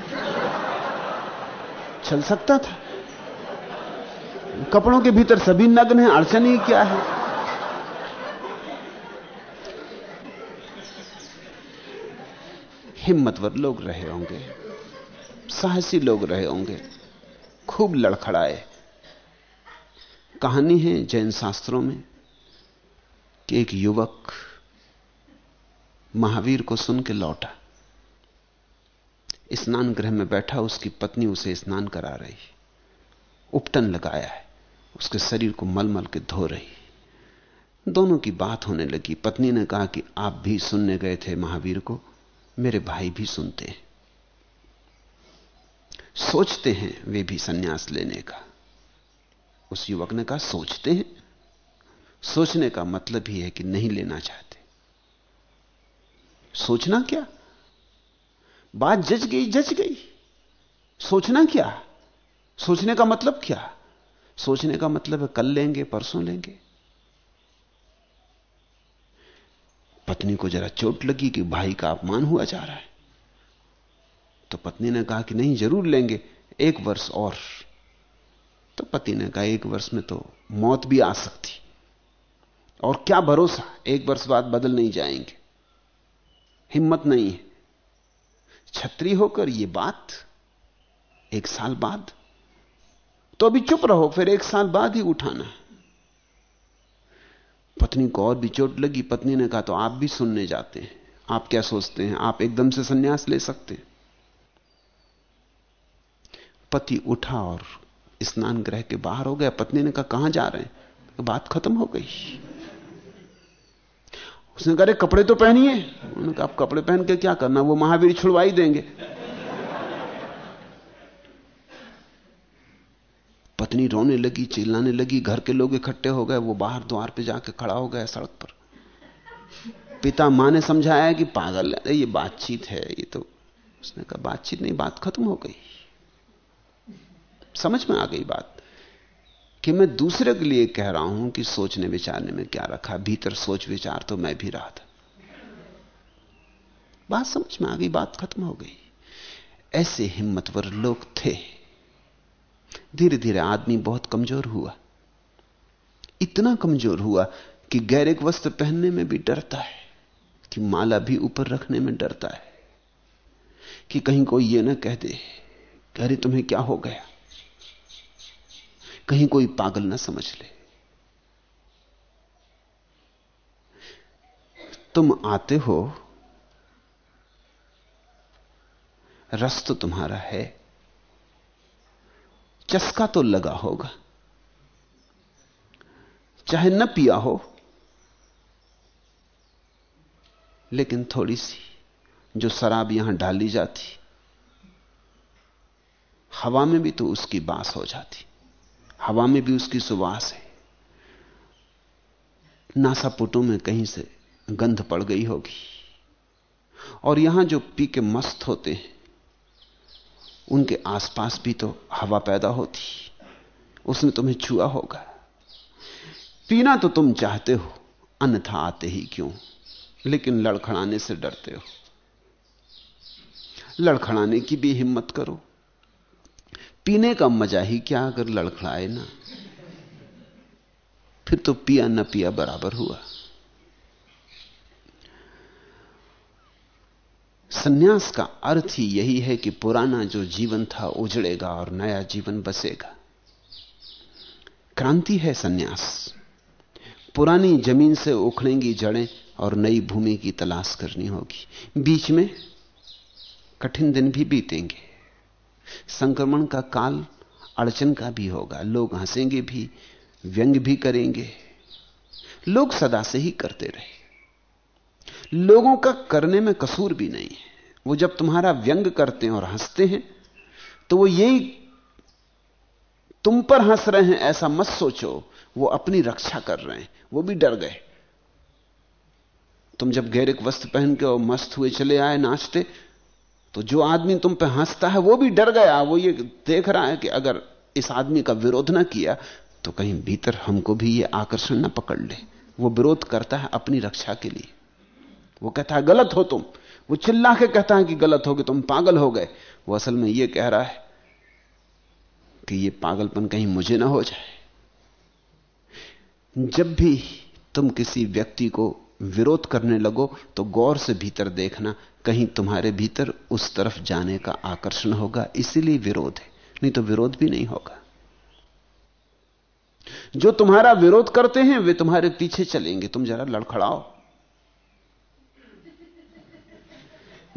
Speaker 2: चल सकता था। कपड़ों के भीतर सभी नग्न हैं, अड़चन ही क्या है? हिम्मतवर लोग रहे होंगे, साहसी लोग रहे होंगे, खूब लड़खड़ाए। कहानी है जैन शास्त्रों में कि एक युवक महावीर को सुन के लौटा। स्नान गृह में बैठा, उसकी पत्नी उसे स्नान करा रही। उपटन लगाया है। उसके शरीर को मलमल के धो रही। दोनों की बात होने लगी। पत्नी ने कहा कि आप भी सुनने गए थे महावीर को। मेरे भाई भी सुनते हैं। सोचते हैं वे भी सन्यास लेने का। उस युवक ने कहा, सोचते हैं। सोचने का मतलब ही है कि नहीं लेना चाहते। सोचना क्या? बात जज गई जज गई। सोचना क्या? सोचने का मतलब क्या? सोचने का मतलब है, कल लेंगे, परसों लेंगे। पत्नी को जरा चोट लगी कि भाई का अपमान हुआ जा रहा है। तो पत्नी ने कहा कि नहीं, ज़रूर लेंगे, एक वर्ष और। तो पति ने कहा, एक वर्ष में तो मौत भी आ सकती। और क्या भरोसा? एक वर्ष बाद बदल नहीं जाएँगे। हिम्मत नहीं है। छत्री होकर यह बात एक साल बाद। तो अभी चुप रहो, फिर एक साल बाद ही उठाना पत्नी को और भी चोट लगी। पत्नी ने कहा तो आप भी सुनने जाते हैं। आप क्या सोचते हैं? आप एकदम से सन्यास ले सकते हैं। पति उठा और स्नान ग्रह के बाहर हो गया, पत्नी ने कहा, कहाँ जा रहे हैं? बात खत्म हो गई। उसने कहा कपड़े तो पहनिए। उन्होंने कहा, आप कपड़े पहन के क्या करना वो महावीर छुड़वाई देंगे। पत्नी रोने लगी, चिल्लाने लगी, घर के लोग इकट्ठे हो गए, वो बाहर द्वार पे जाके खड़ा हो गया सड़क पर। पिता माँ ने समझाया कि पागल है, ये बातचीत है, ये तो उसने कहा, बातचीत नहीं, बात खत्म हो गई। समझ में आ गई बात कि मैं दूसरे के लिए कह रहा हूँ कि सोचने विचारने में क्या रखा, भीतर सोच विचार तो मैं भी रहा था। बात समझ में आ गई, बात खत्म हो गई। ऐसे हिम्मतवर लोग थे। धीरे धीरे आदमी बहुत कमज़ोर हुआ। इतना कमज़ोर हुआ कि गैरिक वस्त्र पहनने में भी डरता है, कि माला भी ऊपर रखने में डरता है, कि कहीं कोई यह ना कह दे अरे तुम्हें क्या हो गया? कहीं कोई पागल ना समझ ले। तुम आते हो रस तो तुम्हारा है, चस्का तो लगा होगा, चाहे न पिया हो, लेकिन थोड़ी सी जो शराब यहाँ डाली जाती, हवा में भी तो उसकी बास हो जाती। हवा में भी उसकी सुवास है। नासापुटों में कहीं से गंध पड़ गई होगी। और यहाँ जो पी के मस्त होते हैं, उनके आसपास भी तो हवा पैदा होती। उसने तुम्हें छुआ होगा। पीना तो तुम चाहते हो, अन्यथा आते ही क्यों? लेकिन लड़खड़ाने से डरते हो। लड़खड़ाने की भी हिम्मत करो। पीने का मज़ा ही क्या अगर लड़खड़ाए ना? फिर तो पिया न पिया बराबर हुआ। सन्यास का अर्थ ही यही है कि पुराना जो जीवन था उजड़ेगा और नया जीवन बसेगा। क्रांति है सन्यास। पुरानी ज़मीन से उखड़ेंगी जड़ें और नई भूमि की तलाश करनी होगी। बीच में कठिन दिन भी बीतेंगे। संक्रमण का काल अड़चन का भी होगा, लोग हंसेंगे भी, व्यंग भी करेंगे। लोग सदा से ही करते रहे। लोगों का करने में कसूर भी नहीं है। वो जब तुम्हारा व्यंग करते हैं और हँसते हैं तो वो यही तुम पर हंस रहे हैं, ऐसा मत सोचो, वो अपनी रक्षा कर रहे हैं, वो भी डर गए। तुम जब गैरिक वस्त्र पहन के और मस्त हुए चले आए नाचते तो जो आदमी तुम पे हंसता है, वो भी डर गया। वो ये देख रहा है कि अगर इस आदमी का विरोध ना किया तो कहीं भीतर हमको भी ये आकर्षण ना पकड़ ले। वो विरोध करता है अपनी रक्षा के लिए। वो कहता है, गलत हो तुम। वो चिल्ला के कहता है कि गलत हो गए, तुम पागल हो गए। वो असल में ये कह रहा है कि ये पागलपन कहीं मुझे ना हो जाए। जब भी तुम किसी व्यक्ति को विरोध करने लगो तो गौर से भीतर देखना कहीं तुम्हारे भीतर उस तरफ़ जाने का आकर्षण होगा, इसीलिए विरोध है। नहीं तो विरोध भी नहीं होगा। जो तुम्हारा विरोध करते हैं, वे तुम्हारे पीछे चलेंगे। तुम जरा लड़खड़ाओ।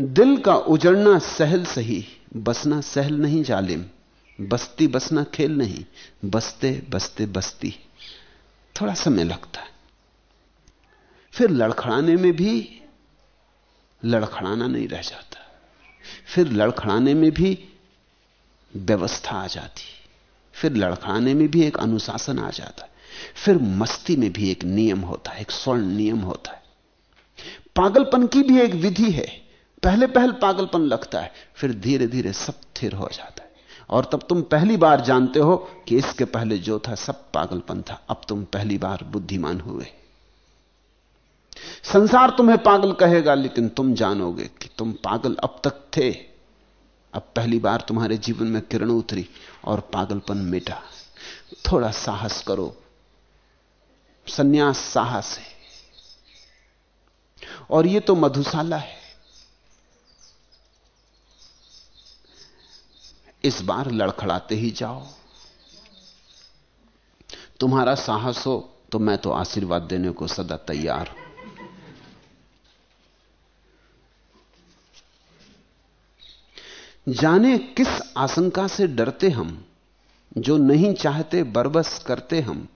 Speaker 2: दिल का उजड़ना सहल सही, बसना सहल नहीं जालिम। बस्ती बसना खेल नहीं, बसते बसते बस्ती। थोड़ा समय लगता है। फिर लड़खड़ाने में भी लड़खड़ाना नहीं रह जाता। फिर लड़खड़ाने में भी व्यवस्था आ जाती। फिर लड़खड़ाने में भी एक अनुशासन आ जाता। है फिर मस्ती में भी एक नियम होता है, एक स्वर्ण नियम होता है। पागलपन की भी एक विधि है। पहले पहल पागलपन लगता है, फिर धीरे धीरे सब थिर हो जाता है। और तब तुम पहली बार जानते हो कि इसके पहले जो था, सब पागलपन था। अब तुम पहली बार बुद्धिमान हुए। संसार तुम्हें पागल कहेगा, लेकिन तुम जानोगे कि तुम पागल अब तक थे। अब पहली बार तुम्हारे जीवन में किरण उतरी और पागलपन मिटा। थोड़ा साहस करो। सन्यास साहस है। और ये तो मधुशाला है। इस बार लड़खड़ाते ही जाओ। तुम्हारा साहस हो तो मैं तो आशीर्वाद देने को सदा तैयार हूँ। जाने किस आशंका से डरते हम, जो नहीं चाहते बरबस करते हम।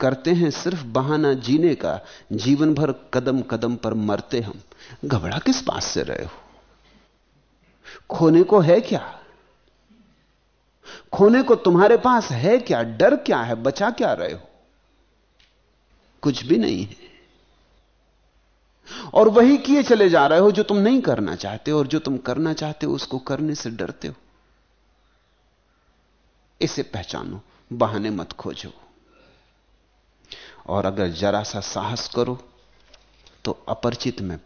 Speaker 2: करते हैं सिर्फ़ बहाना जीने का जीवन भर कदम कदम पर मरते हम। घबरा किस बात से रहे हो? खोने को है क्या? खोने को तुम्हारे पास है क्या? डर क्या है? बचा क्या रहे हो? कुछ भी नहीं है। और वही किए चले जा रहे हो जो तुम नहीं करना चाहते और जो तुम करना चाहते हो, उसको करने से डरते हो। इसे पहचानो, बहाने मत खोजो। और अगर जरा सा साहस करो तो अपरिचित में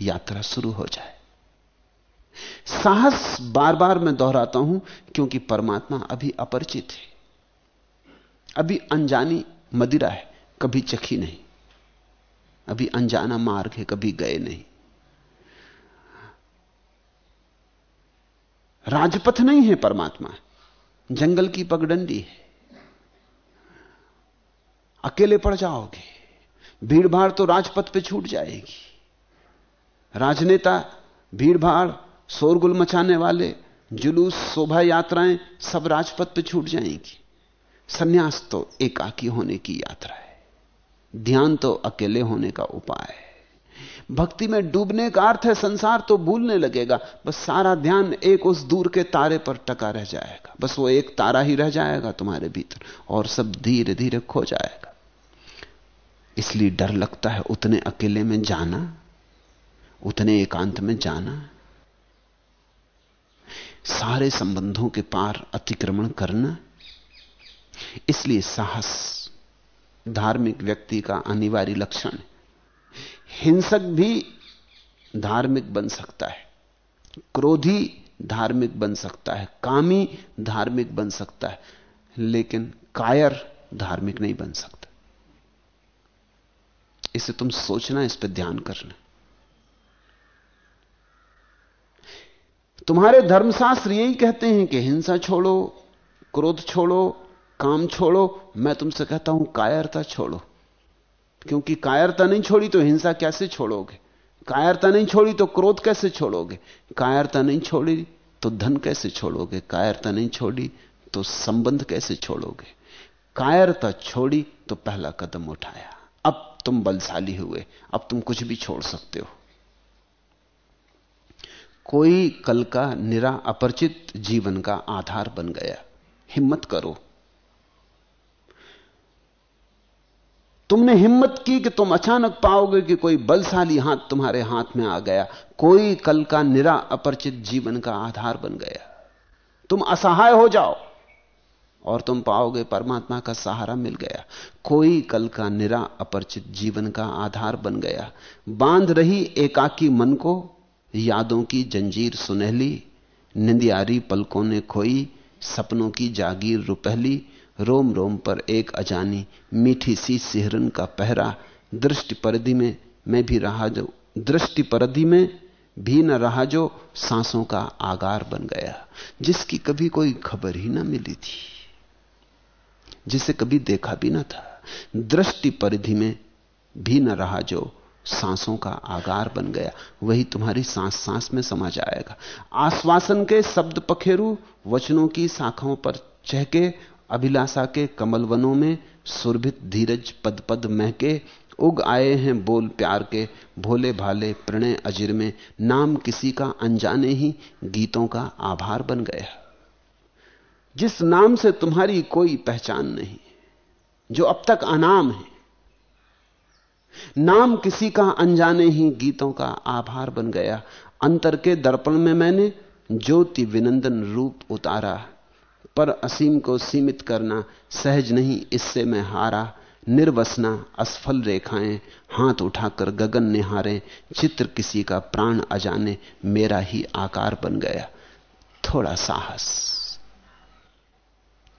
Speaker 2: यात्रा शुरू हो जाए। साहस बार बार मैं दोहराता हूँ, क्योंकि परमात्मा अभी अपरिचित है। अभी अनजानी मदिरा है, कभी चखी नहीं। अभी अनजाना मार्ग है, कभी गए नहीं। राजपथ नहीं है परमात्मा, जंगल की पगडंडी है। अकेले पड़ जाओगे भीड़ भाड़ तो राजपथ पे छूट जाएगी। राजनेता भीड़ भाड़ शोरगुल मचाने वाले, जुलूस, शोभा यात्राएँ सब राजपथ पे छूट जाएँगी। सन्यास तो एकाकी होने की यात्रा है। ध्यान तो अकेले होने का उपाय है। भक्ति में डूबने का अर्थ है संसार तो भूलने लगेगा, बस सारा ध्यान एक उस दूर के तारे पर टका रह जाएगा। बस वो एक तारा ही रह जाएगा तुम्हारे भीतर, और सब धीरे धीरे खो जाएगा। इसलिए डर लगता है उतने अकेले में जाना, उतने एकांत में जाना। सारे संबंधों के पार अतिक्रमण करना, इसलिए साहस धार्मिक व्यक्ति का अनिवार्य लक्षण है। हिंसक भी धार्मिक बन सकता है, क्रोधी धार्मिक बन सकता है, कामी धार्मिक बन सकता है, लेकिन कायर धार्मिक नहीं बन सकता। इसे तुम सोचना, इस पर ध्यान करना। तुम्हारे धर्मशास्त्र यही कहते हैं कि हिंसा छोड़ो, क्रोध छोड़ो काम छोड़ो, मैं तुमसे कहता हूँ, कायरता छोड़ो। क्योंकि कायरता नहीं छोड़ी तो हिंसा कैसे छोड़ोगे? कायरता नहीं छोड़ी तो क्रोध कैसे छोड़ोगे? कायरता नहीं छोड़ी तो धन कैसे छोड़ोगे? कायरता नहीं छोड़ी तो संबंध कैसे छोड़ोगे? कायरता छोड़ी तो पहला कदम उठाया। अब तुम बलशाली हुए, अब तुम कुछ भी छोड़ सकते हो। कोई कल का निरा अपरिचित जीवन का आधार बन गया। हिम्मत करो तुमने हिम्मत की कि तुम अचानक पाओगे कि कोई बलशाली हाथ तुम्हारे हाथ में आ गया। कोई कल का निरा अपरिचित जीवन का आधार बन गया। तुम असहाय हो जाओ और तुम पाओगे परमात्मा का सहारा मिल गया। कोई कल का निरा अपरिचित जीवन का आधार बन गया। बाँध रही एकाकी मन को, यादों की जंजीर सुनहली, निंदियारी पलकों ने खोई, सपनों की जागीर रुपहली रोम रोम पर एक अजानी मीठी सी सिहरन का पहरा दृष्टि परिधि में मैं भी रहा जो, दृष्टि परिधि में भी न रहा जो सांसों का आगार बन गया, जिसकी कभी कोई खबर ही ना मिली थी, जिसे कभी देखा भी ना था। दृष्टि परिधि में भी न रहा जो सांसों का आगार बन गया, वही तुम्हारी सांस सांस में समा जाएगा। आश्वासन के शब्द पखेरु, वचनों की शाखाओं पर चहके अभिलाषा के कमलवनों में सुरभित धीरज पद पद महके उग आए हैं बोल प्यार के, भोले भाले प्रणय अजिर में। नाम किसी का अनजाने ही गीतों का आभार बन गया। जिस नाम से तुम्हारी कोई पहचान नहीं, जो अब तक अनाम है, नाम किसी का अनजाने ही गीतों का आभार बन गया। अंतर के दर्पण में मैंने ज्योति विनंदन रूप उतारा। पर असीम को सीमित करना सहज नहीं, इससे मैं हारा। निर्वसना असफल रेखाएँ, हाथ उठाकर गगन निहारे, चित्र किसी का प्राण अजाने, मेरा ही आकार बन गया। थोड़ा साहस,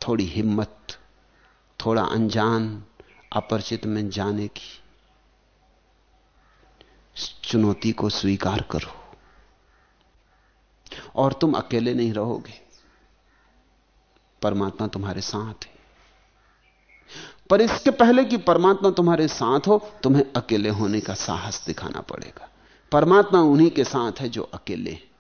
Speaker 2: थोड़ी हिम्मत, थोड़ा अनजान, अपरिचित में जाने की। चुनौती को स्वीकार करो। और तुम अकेले नहीं रहोगे। परमात्मा तुम्हारे साथ है। पर इसके पहले कि परमात्मा तुम्हारे साथ हो, तुम्हें अकेले होने का साहस दिखाना पड़ेगा। परमात्मा उन्हीं के साथ है जो अकेले हैं।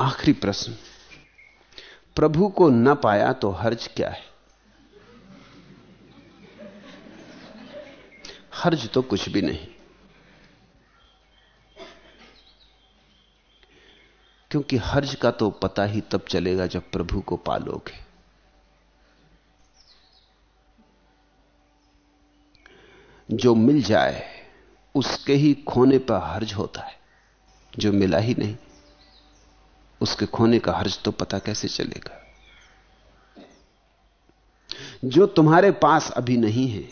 Speaker 2: आखिरी प्रश्न। प्रभु को न पाया तो हर्ज क्या है? हर्ज तो कुछ भी नहीं। क्योंकि हर्ज का तो पता ही तब चलेगा जब प्रभु को पालोगे। जो मिल जाए, उसके ही खोने पर हर्ज होता है। जो मिला ही नहीं। उसके खोने का हर्ज तो पता कैसे चलेगा? जो तुम्हारे पास अभी नहीं है,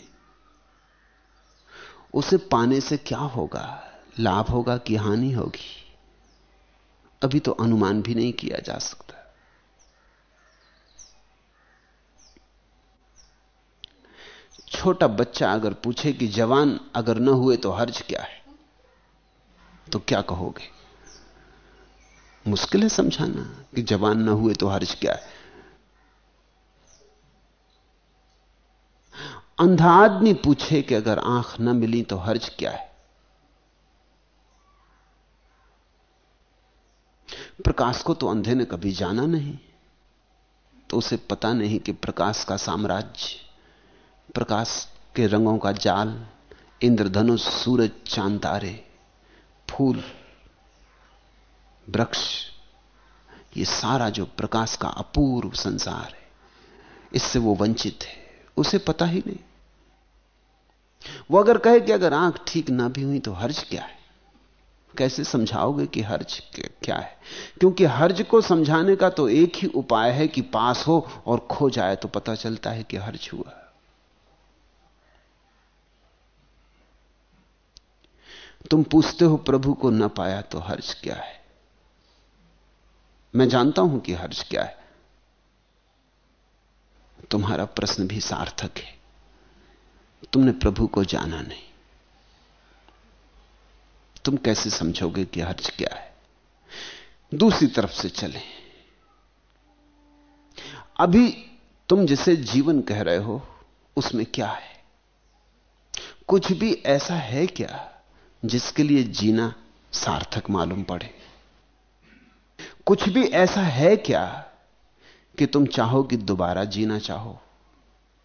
Speaker 2: उसे पाने से क्या होगा? लाभ होगा कि हानि होगी? अभी तो अनुमान भी नहीं किया जा सकता। छोटा बच्चा अगर पूछे कि जवान अगर न हुए तो हर्ज क्या है? तो क्या कहोगे? मुश्किल है समझाना कि जवान ना हुए तो हर्ज क्या है? अंधा आदमी पूछे कि अगर आँख न मिली तो हर्ज क्या है? प्रकाश को तो अंधे ने कभी जाना नहीं तो उसे पता नहीं कि प्रकाश का साम्राज्य, प्रकाश के रंगों का जाल, इंद्रधनुष, सूरज, चाँद, तारे, फूल वृक्ष, ये सारा जो प्रकाश का अपूर्व संसार है, इससे वो वंचित है, उसे पता ही नहीं। वो अगर कहे कि अगर आँख ठीक ना भी हुई तो हर्ज क्या है? कैसे समझाओगे कि हर्ज क्या है? क्योंकि हर्ज को समझाने का तो एक ही उपाय है कि पास हो और खो जाए तो पता चलता है कि हर्ज हुआ। तुम पूछते हो प्रभु को न पाया तो हर्ज क्या है? मैं जानता हूँ कि हर्ज क्या है। तुम्हारा प्रश्न भी सार्थक है। तुमने प्रभु को जाना नहीं। तुम कैसे समझोगे कि हर्ज क्या है? दूसरी तरफ़ से चलें। अभी तुम जिसे जीवन कह रहे हो, उसमें क्या है? कुछ भी ऐसा है क्या जिसके लिए जीना सार्थक मालूम पड़े? कुछ भी ऐसा है क्या कि तुम चाहो कि दोबारा जीना चाहो?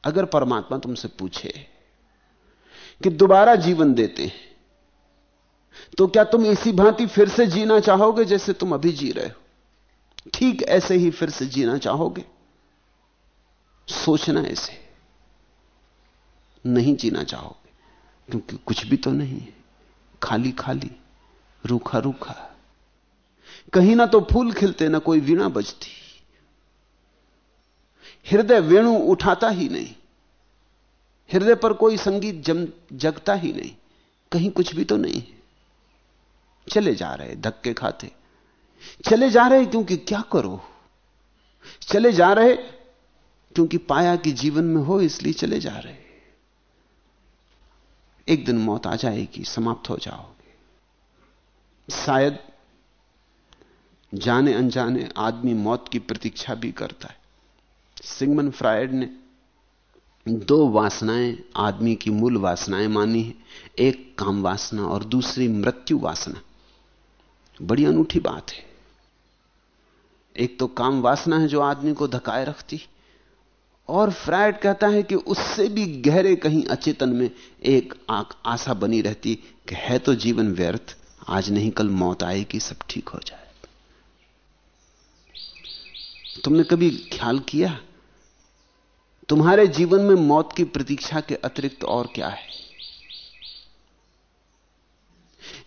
Speaker 2: अगर परमात्मा तुमसे पूछे कि दोबारा जीवन देते हैं तो क्या तुम इसी भांति फिर से जीना चाहोगे जैसे तुम अभी जी रहे हो? ठीक ऐसे ही फिर से जीना चाहोगे? सोचना ऐसे। नहीं जीना चाहोगे, क्योंकि कुछ भी तो नहीं है। खाली खाली रूखा रूखा कहीं ना तो फूल खिलते, ना कोई वीणा बजती। हृदय वेणु उठाता ही नहीं। हृदय पर कोई संगीत जम, जगता ही नहीं। कहीं कुछ भी तो नहीं चले जा रहे, धक्के खाते। चले जा रहे क्योंकि क्या करो? चले जा रहे क्योंकि पाया कि जीवन में हो, इसलिए चले जा रहे। एक दिन मौत आ जाएगी, समाप्त हो जाओगे। शायद जाने अनजाने आदमी मौत की प्रतीक्षा भी करता है। सिगमन फ्रायड ने दो वासनाएँ, आदमी की मूल वासनाएँ मानी है, एक काम वासना और दूसरी मृत्यु वासना। बड़ी अनूठी बात है। एक तो काम वासना है जो आदमी को धकाए रखती और फ्रायड कहता है कि उससे भी गहरे कहीं अचेतन में एक आशा बनी रहती कि है तो जीवन व्यर्थ, आज नहीं कल मौत आएगी, सब ठीक हो जाए। तुमने कभी ख्याल किया? तुम्हारे जीवन में मौत की प्रतीक्षा के अतिरिक्त और क्या है?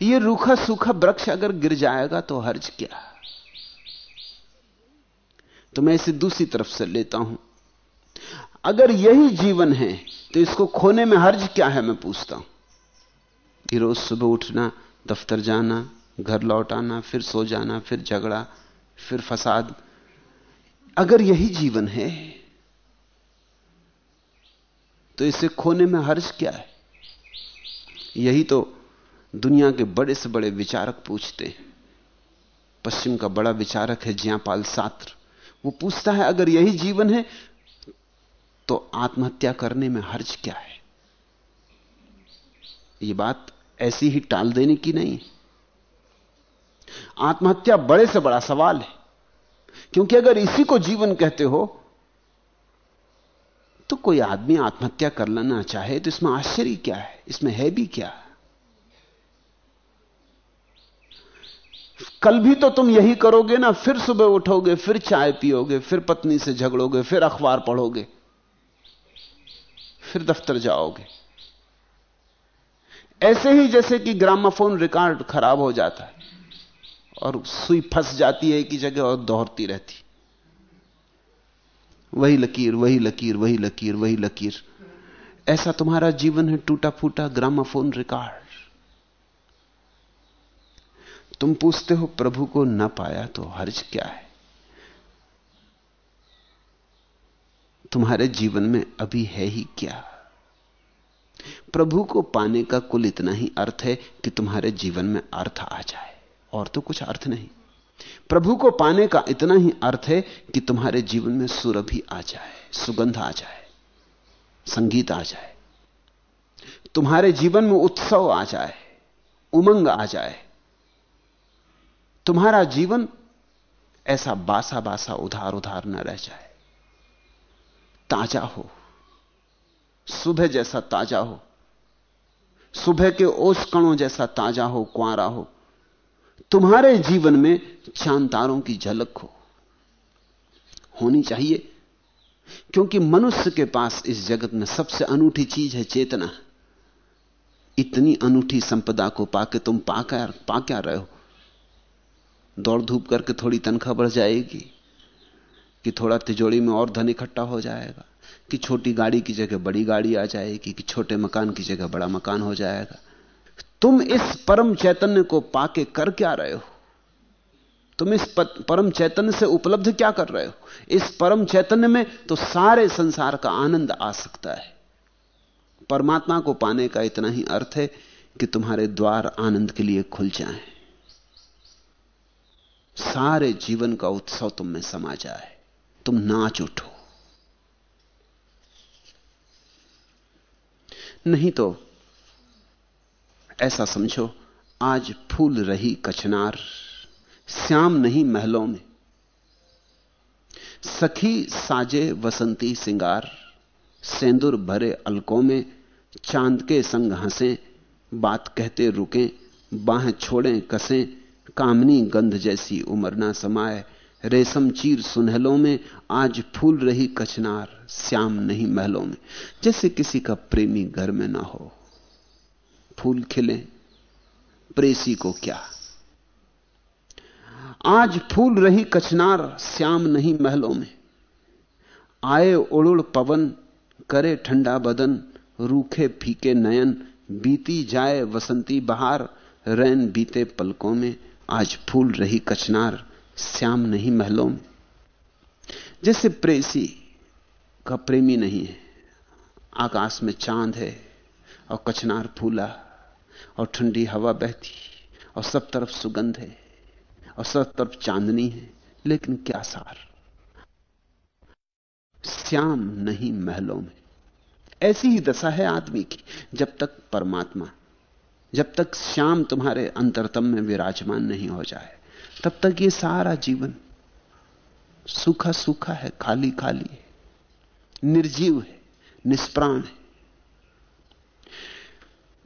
Speaker 2: यह रूखा सूखा वृक्ष अगर गिर जाएगा तो हर्ज क्या? तो मैं इसे दूसरी तरफ़ से लेता हूँ। अगर यही जीवन है तो इसको खोने में हर्ज क्या है मैं पूछता हूँ। कि रोज सुबह उठना, दफ्तर जाना, घर लौट आना फिर सो जाना, फिर झगड़ा, फिर फसाद अगर यही जीवन है तो इसे खोने में हर्ज क्या है? यही तो दुनिया के बड़े से बड़े विचारक पूछते हैं। पश्चिम का बड़ा विचारक है ज्यापाल सात्र। वो पूछता है, अगर यही जीवन है तो आत्महत्या करने में हर्ज क्या है? ये बात ऐसी ही टाल देने की नहीं आत्महत्या बड़े से बड़ा सवाल है। क्योंकि अगर इसी को जीवन कहते हो तो कोई आदमी आत्महत्या कर लेना चाहे तो इसमें आश्चर्य क्या है? इसमें है भी क्या? कल भी तो तुम यही करोगे ना, फिर सुबह उठोगे, फिर चाय पियोगे, फिर पत्नी से झगड़ोगे, फिर अखबार पढ़ोगे, फिर दफ्तर जाओगे। ऐसे ही जैसे कि ग्रामाफोन रिकॉर्ड खराब हो जाता है। और सुई फंस जाती है एक ही जगह और दोहरती रहती। वही लकीर वही लकीर वही लकीर वही लकीर। ऐसा तुम्हारा जीवन है टूटा फूटा ग्रामाफोन रिकॉर्ड। तुम पूछते हो, प्रभु को न पाया तो हर्ज क्या है? तुम्हारे जीवन में अभी है ही क्या? प्रभु को पाने का कुल इतना ही अर्थ है कि तुम्हारे जीवन में अर्थ आ जाए। और तो कुछ अर्थ नहीं। प्रभु को पाने का इतना ही अर्थ है कि तुम्हारे जीवन में सुरभि आ जाए, सुगंध आ जाए, संगीत आ जाए। तुम्हारे जीवन में उत्सव आ जाए, उमंग आ जाए। तुम्हारा जीवन ऐसा बासा बासा उधार उधार न रह जाए। ताज़ा हो। सुबह जैसा ताज़ा हो। सुबह के ओस कणों जैसा ताज़ा हो, कुआरा हो। तुम्हारे जीवन में चाँद तारों की झलक हो। होनी चाहिए, क्योंकि मनुष्य के पास इस जगत में सबसे अनूठी चीज़ है चेतना। इतनी अनूठी संपदा को पाके तुम पाकर पा क्या रहे हो। दौड़ धूप करके थोड़ी तनख्वाह बढ़ जाएगी कि थोड़ा तिजोड़ी में और धन इकट्ठा हो जाएगा, कि छोटी गाड़ी की जगह बड़ी गाड़ी आ जाएगी, कि छोटे मकान की जगह बड़ा मकान हो जाएगा। तुम इस परम चैतन्य को पाके कर क्या रहे हो? तुम इस परम चैतन्य से उपलब्ध क्या कर रहे हो? इस परम चैतन्य में तो सारे संसार का आनंद आ सकता है। परमात्मा को पाने का इतना ही अर्थ है कि तुम्हारे द्वार आनंद के लिए खुल जाएँ। सारे जीवन का उत्सव तुम में समा जाए। तुम नाच उठो। नहीं तो ऐसा समझो, आज फूल रही कचनार श्याम नहीं महलों में। सखी साजे वसंती सिंगार, सेंदुर भरे अलकों में, चाँद के संग हंसे, बात कहते रुके, बाह छोड़े कसें, कामनी गंध जैसी उमर ना समाए, रेशम चीर सुनहलों में, आज फूल रही कचनार श्याम नहीं महलों में। जैसे किसी का प्रेमी घर में ना हो। फूल खिले, प्रेसी को क्या? आज फूल रही कचनार श्याम नहीं महलों में। आए उड़ुड़ पवन, करे ठंडा बदन, रूखे फीके नयन, बीती जाए वसंती बहार, रैन बीते पलकों में। आज फूल रही कचनार श्याम नहीं महलों में। जैसे प्रेसी का प्रेमी नहीं है, आकाश में चाँद है और कचनार फूला और ठंडी हवा बहती और सब तरफ़ सुगंध है, और सब तरफ़ चांदनी है, लेकिन क्या सार? श्याम नहीं महलों में। ऐसी ही दशा है आदमी की, जब तक परमात्मा, जब तक श्याम तुम्हारे अंतरतम में विराजमान नहीं हो जाए, तब तक ये सारा जीवन सूखा सूखा है खाली खाली है, निर्जीव है, निष्प्राण है।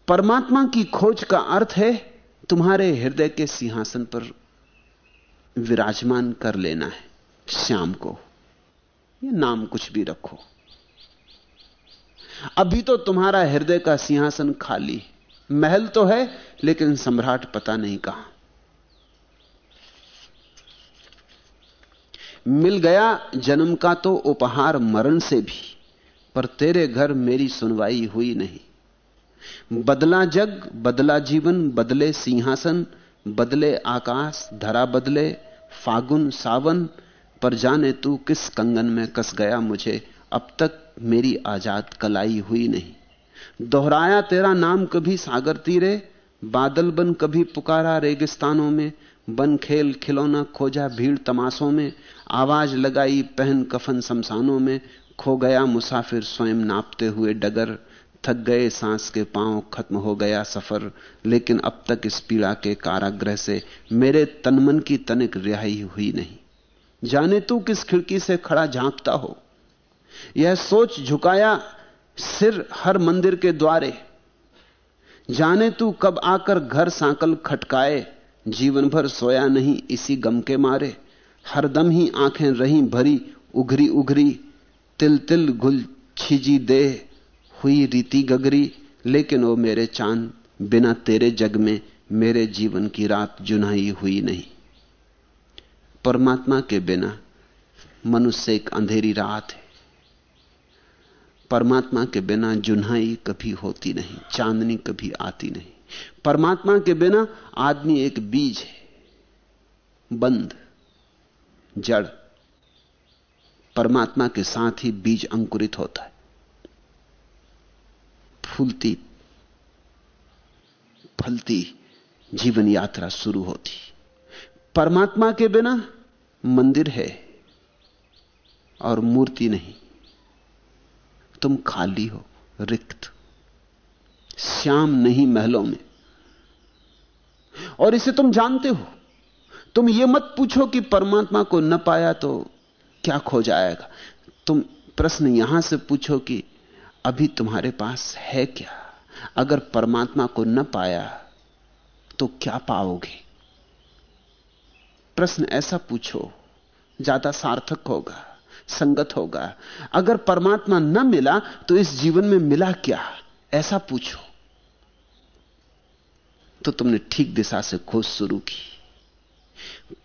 Speaker 2: परमात्मा की खोज का अर्थ है तुम्हारे हृदय के सिंहासन पर विराजमान कर लेना है, श्याम को। ये नाम कुछ भी रखो। अभी तो तुम्हारा हृदय का सिंहासन खाली महल तो है, लेकिन सम्राट पता नहीं कहाँ। मिल गया जन्म का तो उपहार मरण से भी, पर तेरे घर मेरी सुनवाई हुई नहीं। बदला जग, बदला जीवन, बदले सिंहासन, बदले आकाश, धरा बदले, फागुन, सावन, पर जाने तू किस कंगन में कस गया मुझे, अब तक मेरी आज़ाद कलाई हुई नहीं। दोहराया तेरा नाम कभी सागर तीरे, बादल बन कभी पुकारा रेगिस्तानों में, बन खेल खिलौना खोजा भीड़ तमाशों में, आवाज़ लगाई पहन कफन शमशानों में, खो गया मुसाफिर स्वयं नापते हुए डगर थक गए, सांस के पाँव खत्म हो गया सफ़र, लेकिन अब तक इस पीड़ा के कारागृह से मेरे तनमन की तनिक रिहाई हुई नहीं। जाने तू किस खिड़की से खड़ा झांकता हो? यह सोच झुकाया सिर हर मंदिर के द्वारे। जाने तू कब आकर घर सांकल खटकाए? जीवन भर सोया नहीं, इसी गम के मारे। हरदम ही आँखें रही भरी उघरी उघरी तिल तिल घुल छिजी दे। हुई रीति गगरी, लेकिन वो मेरे चाँद, बिना तेरे जग में मेरे जीवन की रात जुनाई हुई नहीं। परमात्मा के बिना मनुष्य एक अंधेरी रात है। परमात्मा के बिना जुन्हाई कभी होती नहीं, चांदनी कभी आती नहीं। परमात्मा के बिना आदमी एक बीज है, बंद, जड़। परमात्मा के साथ ही बीज अंकुरित होता है। फूलती, फलती जीवन यात्रा शुरू होती। परमात्मा के बिना मंदिर है और मूर्ति नहीं। तुम खाली हो, रिक्त। श्याम नहीं महलों में। और इसे तुम जानते हो। तुम यह मत पूछो कि परमात्मा को न पाया तो क्या खो जाएगा। तुम प्रश्न यहाँ से पूछो कि अभी तुम्हारे पास है क्या? अगर परमात्मा को न पाया तो क्या पाओगे? प्रश्न ऐसा पूछो, ज़्यादा सार्थक होगा, संगत होगा। अगर परमात्मा न मिला तो इस जीवन में मिला क्या? ऐसा पूछो। तो तुमने ठीक दिशा से खोज शुरू की।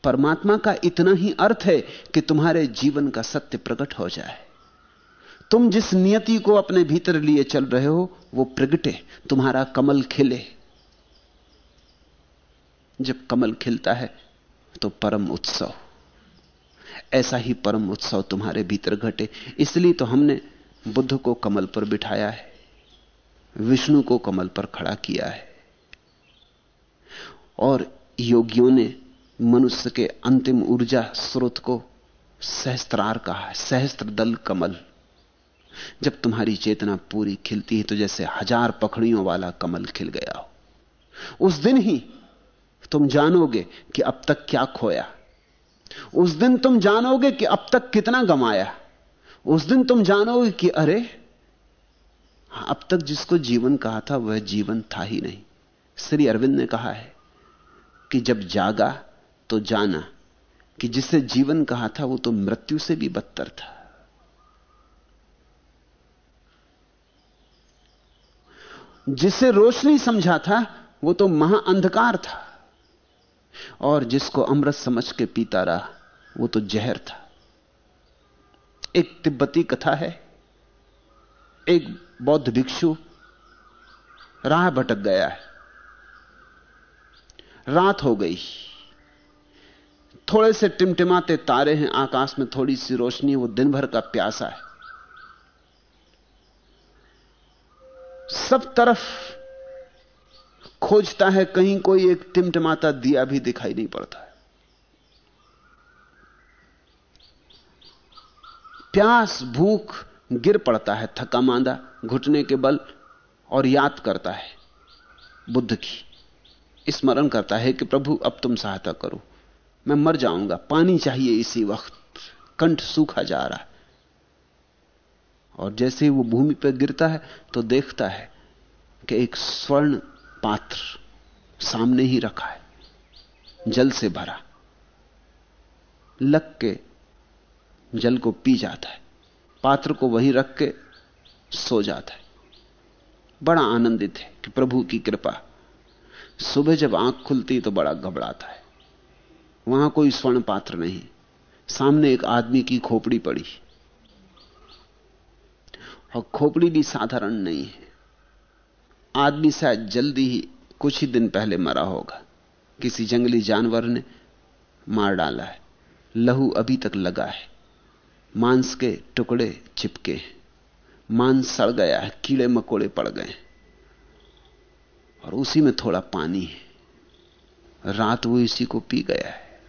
Speaker 2: परमात्मा का इतना ही अर्थ है कि तुम्हारे जीवन का सत्य प्रकट हो जाए। तुम जिस नियति को अपने भीतर लिए चल रहे हो, वो प्रगटे, तुम्हारा कमल खिले। जब कमल खिलता है तो परम उत्सव। ऐसा ही परम उत्सव तुम्हारे भीतर घटे। इसलिए तो हमने बुद्ध को कमल पर बिठाया है, विष्णु को कमल पर खड़ा किया है। और योगियों ने मनुष्य के अंतिम ऊर्जा स्रोत को सहस्त्रार कहा है सहस्त्र दल कमल। जब तुम्हारी चेतना पूरी खिलती है तो जैसे हज़ार पखड़ियों वाला कमल खिल गया हो। उस दिन ही तुम जानोगे कि अब तक क्या खोया। उस दिन तुम जानोगे कि अब तक कितना गमाया। उस दिन तुम जानोगे कि अरे अब तक जिसको जीवन कहा था, वह जीवन था ही नहीं। श्री अरविंद ने कहा है कि जब जागा तो जाना। कि जिसे जीवन कहा था, वो तो मृत्यु से भी बदतर था। जिसे रोशनी समझा था, वो तो महाअंधकार था। और जिसको अमृत समझ के पीता रहा, वो तो जहर था। एक तिब्बती कथा है। एक बौद्ध भिक्षु राह भटक गया है। रात हो गई। थोड़े से टिमटिमाते तारे हैं, आकाश में थोड़ी सी रोशनी, वो दिन भर का प्यासा है। सब तरफ़ खोजता है, कहीं कोई एक टिमटिमाता दिया भी दिखाई नहीं पड़ता है। प्यास, भूख गिर पड़ता है, थका मांदा, घुटने के बल और याद करता है, बुद्ध की। स्मरण करता है कि प्रभु, अब तुम सहायता करो, मैं मर जाऊँगा, पानी चाहिए इसी वक्त, कंठ सूखा जा रहा है। और जैसे ही वो भूमि पर गिरता है तो देखता है कि एक स्वर्ण पात्र सामने ही रखा है, जल से भरा। लग के जल को पी जाता है, पात्र को वहीं रख के सो जाता है। बड़ा आनंदित है कि प्रभु की कृपा, सुबह जब आँख खुलती तो बड़ा घबराता है। वहाँ कोई स्वर्ण पात्र नहीं, सामने एक आदमी की खोपड़ी पड़ी। और खोपड़ी भी साधारण नहीं है। आदमी शायद जल्दी ही कुछ ही दिन पहले मरा होगा। किसी जंगली जानवर ने मार डाला है। लहू अभी तक लगा है। मांस के टुकड़े चिपके हैं। मांस सड़ गया है, कीड़े मकोड़े पड़ गए और उसी में थोड़ा पानी है। रात वो इसी को पी गया है।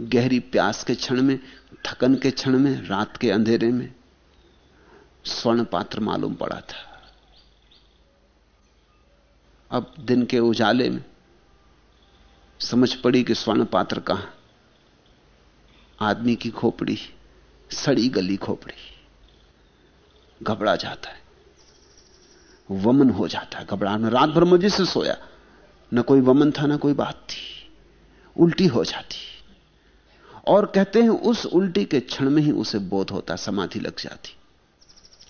Speaker 2: गहरी प्यास के क्षण में, थकन के क्षण में, रात के अंधेरे में स्वर्ण पात्र मालूम पड़ा था। अब दिन के उजाले में समझ पड़ी कि स्वर्ण पात्र कहाँ। आदमी की खोपड़ी, सड़ी गली खोपड़ी। घबरा जाता है। वमन हो जाता है। घबराना रात भर मज़े से सोया। न कोई वमन था, ना कोई बात थी। उल्टी हो जाती। और कहते हैं, उस उल्टी के क्षण में ही उसे बोध होता, समाधि लग जाती।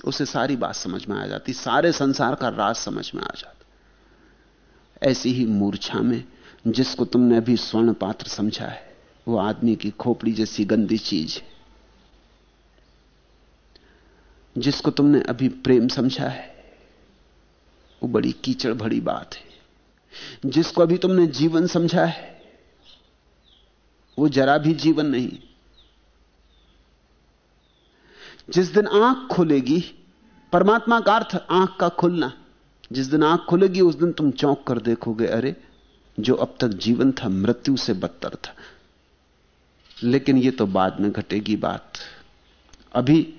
Speaker 2: उसे सारी बात समझ में आ जाती, सारे संसार का राज समझ में आ जाता। ऐसी ही मूर्छा में, जिसको तुमने अभी स्वर्ण पात्र समझा है, वो आदमी की खोपड़ी जैसी गंदी चीज़ है। जिसको तुमने अभी प्रेम समझा है, वो बड़ी कीचड़ भरी बात है। जिसको अभी तुमने जीवन समझा है, वो जरा भी जीवन नहीं जिस दिन आँख खुलेगी, परमात्मा का अर्थ आँख का खुलना, जिस दिन आँख खुलेगी, उस दिन तुम चौंक कर देखोगे, अरे, जो अब तक जीवन था, मृत्यु से बदतर था। लेकिन यह तो बाद में घटेगी बात। अभी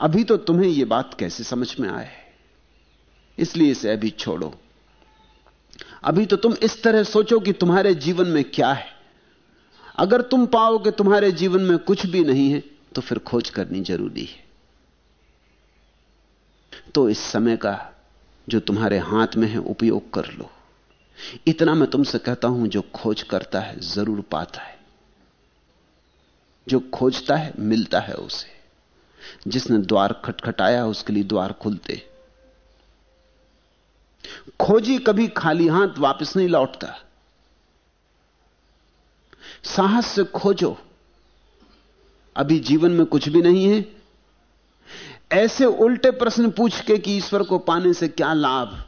Speaker 2: अभी तो तुम्हें यह बात कैसे समझ में आए? इसलिए इसे अभी छोड़ो। अभी तो तुम इस तरह सोचो कि तुम्हारे जीवन में क्या है। अगर तुम पाओ कि तुम्हारे जीवन में कुछ भी नहीं है तो फिर खोज करनी ज़रूरी है। तो इस समय का जो तुम्हारे हाथ में है, उपयोग कर लो। इतना मैं तुमसे कहता हूँ, जो खोज करता है, ज़रूर पाता है। जो खोजता है, मिलता है उसे। जिसने द्वार खटखटाया, उसके लिए द्वार खुलते। खोजी कभी खाली हाथ वापस नहीं लौटता। साहस से खोजो। अभी जीवन में कुछ भी नहीं है? ऐसे उल्टे प्रश्न पूछ के कि ईश्वर को पाने से क्या लाभ?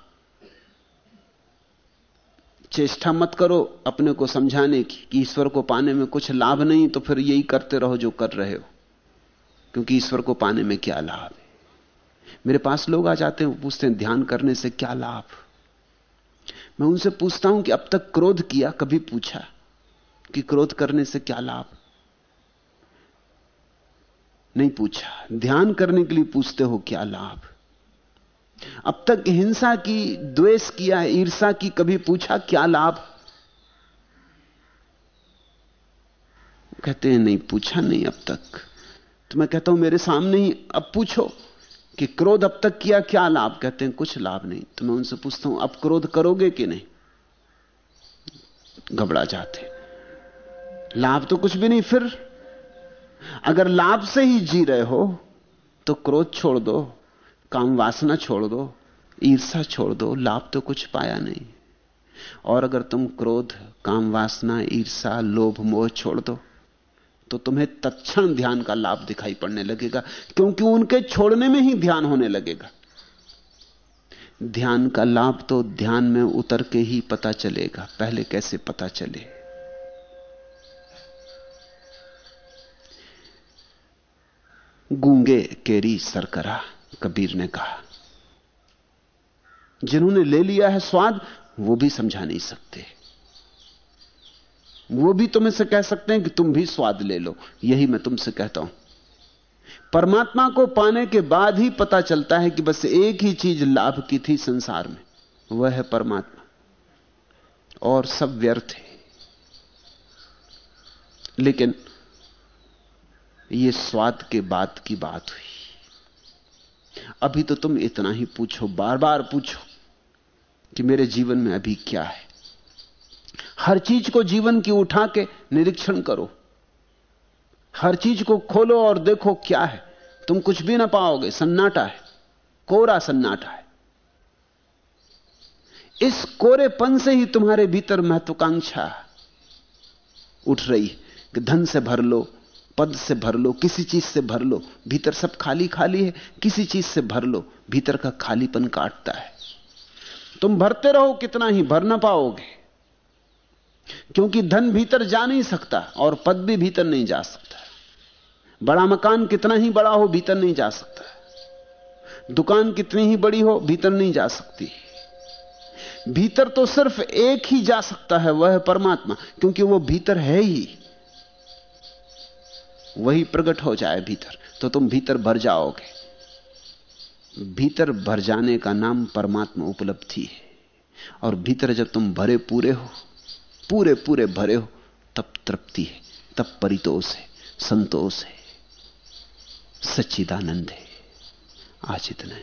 Speaker 2: चेष्टा मत करो अपने को समझाने की, कि ईश्वर को पाने में कुछ लाभ नहीं तो फिर यही करते रहो जो कर रहे हो। क्योंकि ईश्वर को पाने में क्या लाभ है? मेरे पास लोग आ जाते हैं पूछते हैं, ध्यान करने से क्या लाभ? मैं उनसे पूछता हूँ कि अब तक क्रोध किया, कभी पूछा कि क्रोध करने से क्या लाभ? नहीं पूछा। ध्यान करने के लिए पूछते हो क्या लाभ? अब तक हिंसा की, द्वेष किया ईर्षा की कभी पूछा क्या लाभ? कहते हैं, नहीं, पूछा नहीं अब तक। तो मैं कहता हूँ, मेरे सामने ही अब पूछो कि क्रोध अब तक किया क्या लाभ? कहते हैं, कुछ लाभ नहीं। तो मैं उनसे पूछता हूँ, अब क्रोध करोगे कि नहीं? घबरा जाते लाभ तो कुछ भी नहीं, फिर अगर लाभ से ही जी रहे हो तो क्रोध छोड़ दो, काम वासना छोड़ दो ईर्षा छोड़ दो, लाभ तो कुछ पाया नहीं। और अगर तुम क्रोध, काम वासना ईर्षा लोभ, मोह छोड़ दो तो तुम्हें तत्क्षण ध्यान का लाभ दिखाई पड़ने लगेगा, क्योंकि उनके छोड़ने में ही ध्यान होने लगेगा। ध्यान का लाभ तो ध्यान में उतर के ही पता चलेगा, पहले कैसे पता चले। गूँगे केरी सरकरा, कबीर ने कहा। जिन्होंने ले लिया है स्वाद, वो भी समझा नहीं सकते। वो भी तुम्हें से कह सकते हैं कि तुम भी स्वाद ले लो, यही मैं तुमसे कहता हूँ। परमात्मा को पाने के बाद ही पता चलता है कि बस एक ही चीज़ लाभ की थी संसार में, वह है परमात्मा। और सब व्यर्थ है। लेकिन यह स्वाद के बाद की बात हुई। अभी तो तुम इतना ही पूछो बार बार पूछो, कि मेरे जीवन में अभी क्या है। हर चीज़ को जीवन की उठा के निरीक्षण करो। हर चीज़ को खोलो और देखो क्या है। तुम कुछ भी ना पाओगे, सन्नाटा है, कोरा सन्नाटा है। इस कोरेपन से ही तुम्हारे भीतर महत्वाकांक्षा उठ रही है कि धन से भर लो पद से भर लो, किसी चीज़ से भर लो, भीतर सब खाली खाली है, किसी चीज़ से भर लो, भीतर का खालीपन काटता है। तुम भरते रहो, कितना ही भर ना पाओगे। क्योंकि धन भीतर जा नहीं सकता, और पद भी भीतर नहीं जा सकता। बड़ा मकान कितना ही बड़ा हो, भीतर नहीं जा सकता। दुकान कितनी ही बड़ी हो, भीतर नहीं जा सकती। भीतर तो सिर्फ़ एक ही जा सकता है, वह परमात्मा, क्योंकि वो भीतर है ही। वही प्रकट हो जाए भीतर तो तुम भीतर भर जाओगे। भीतर भर जाने का नाम परमात्मा उपलब्धि है। और भीतर जब तुम भरे पूरे हो, पूरे पूरे भरे हो, तब तृप्ति है, तब परितोष है, संतोष है। सच्चिदानंद है। आज इतना ही।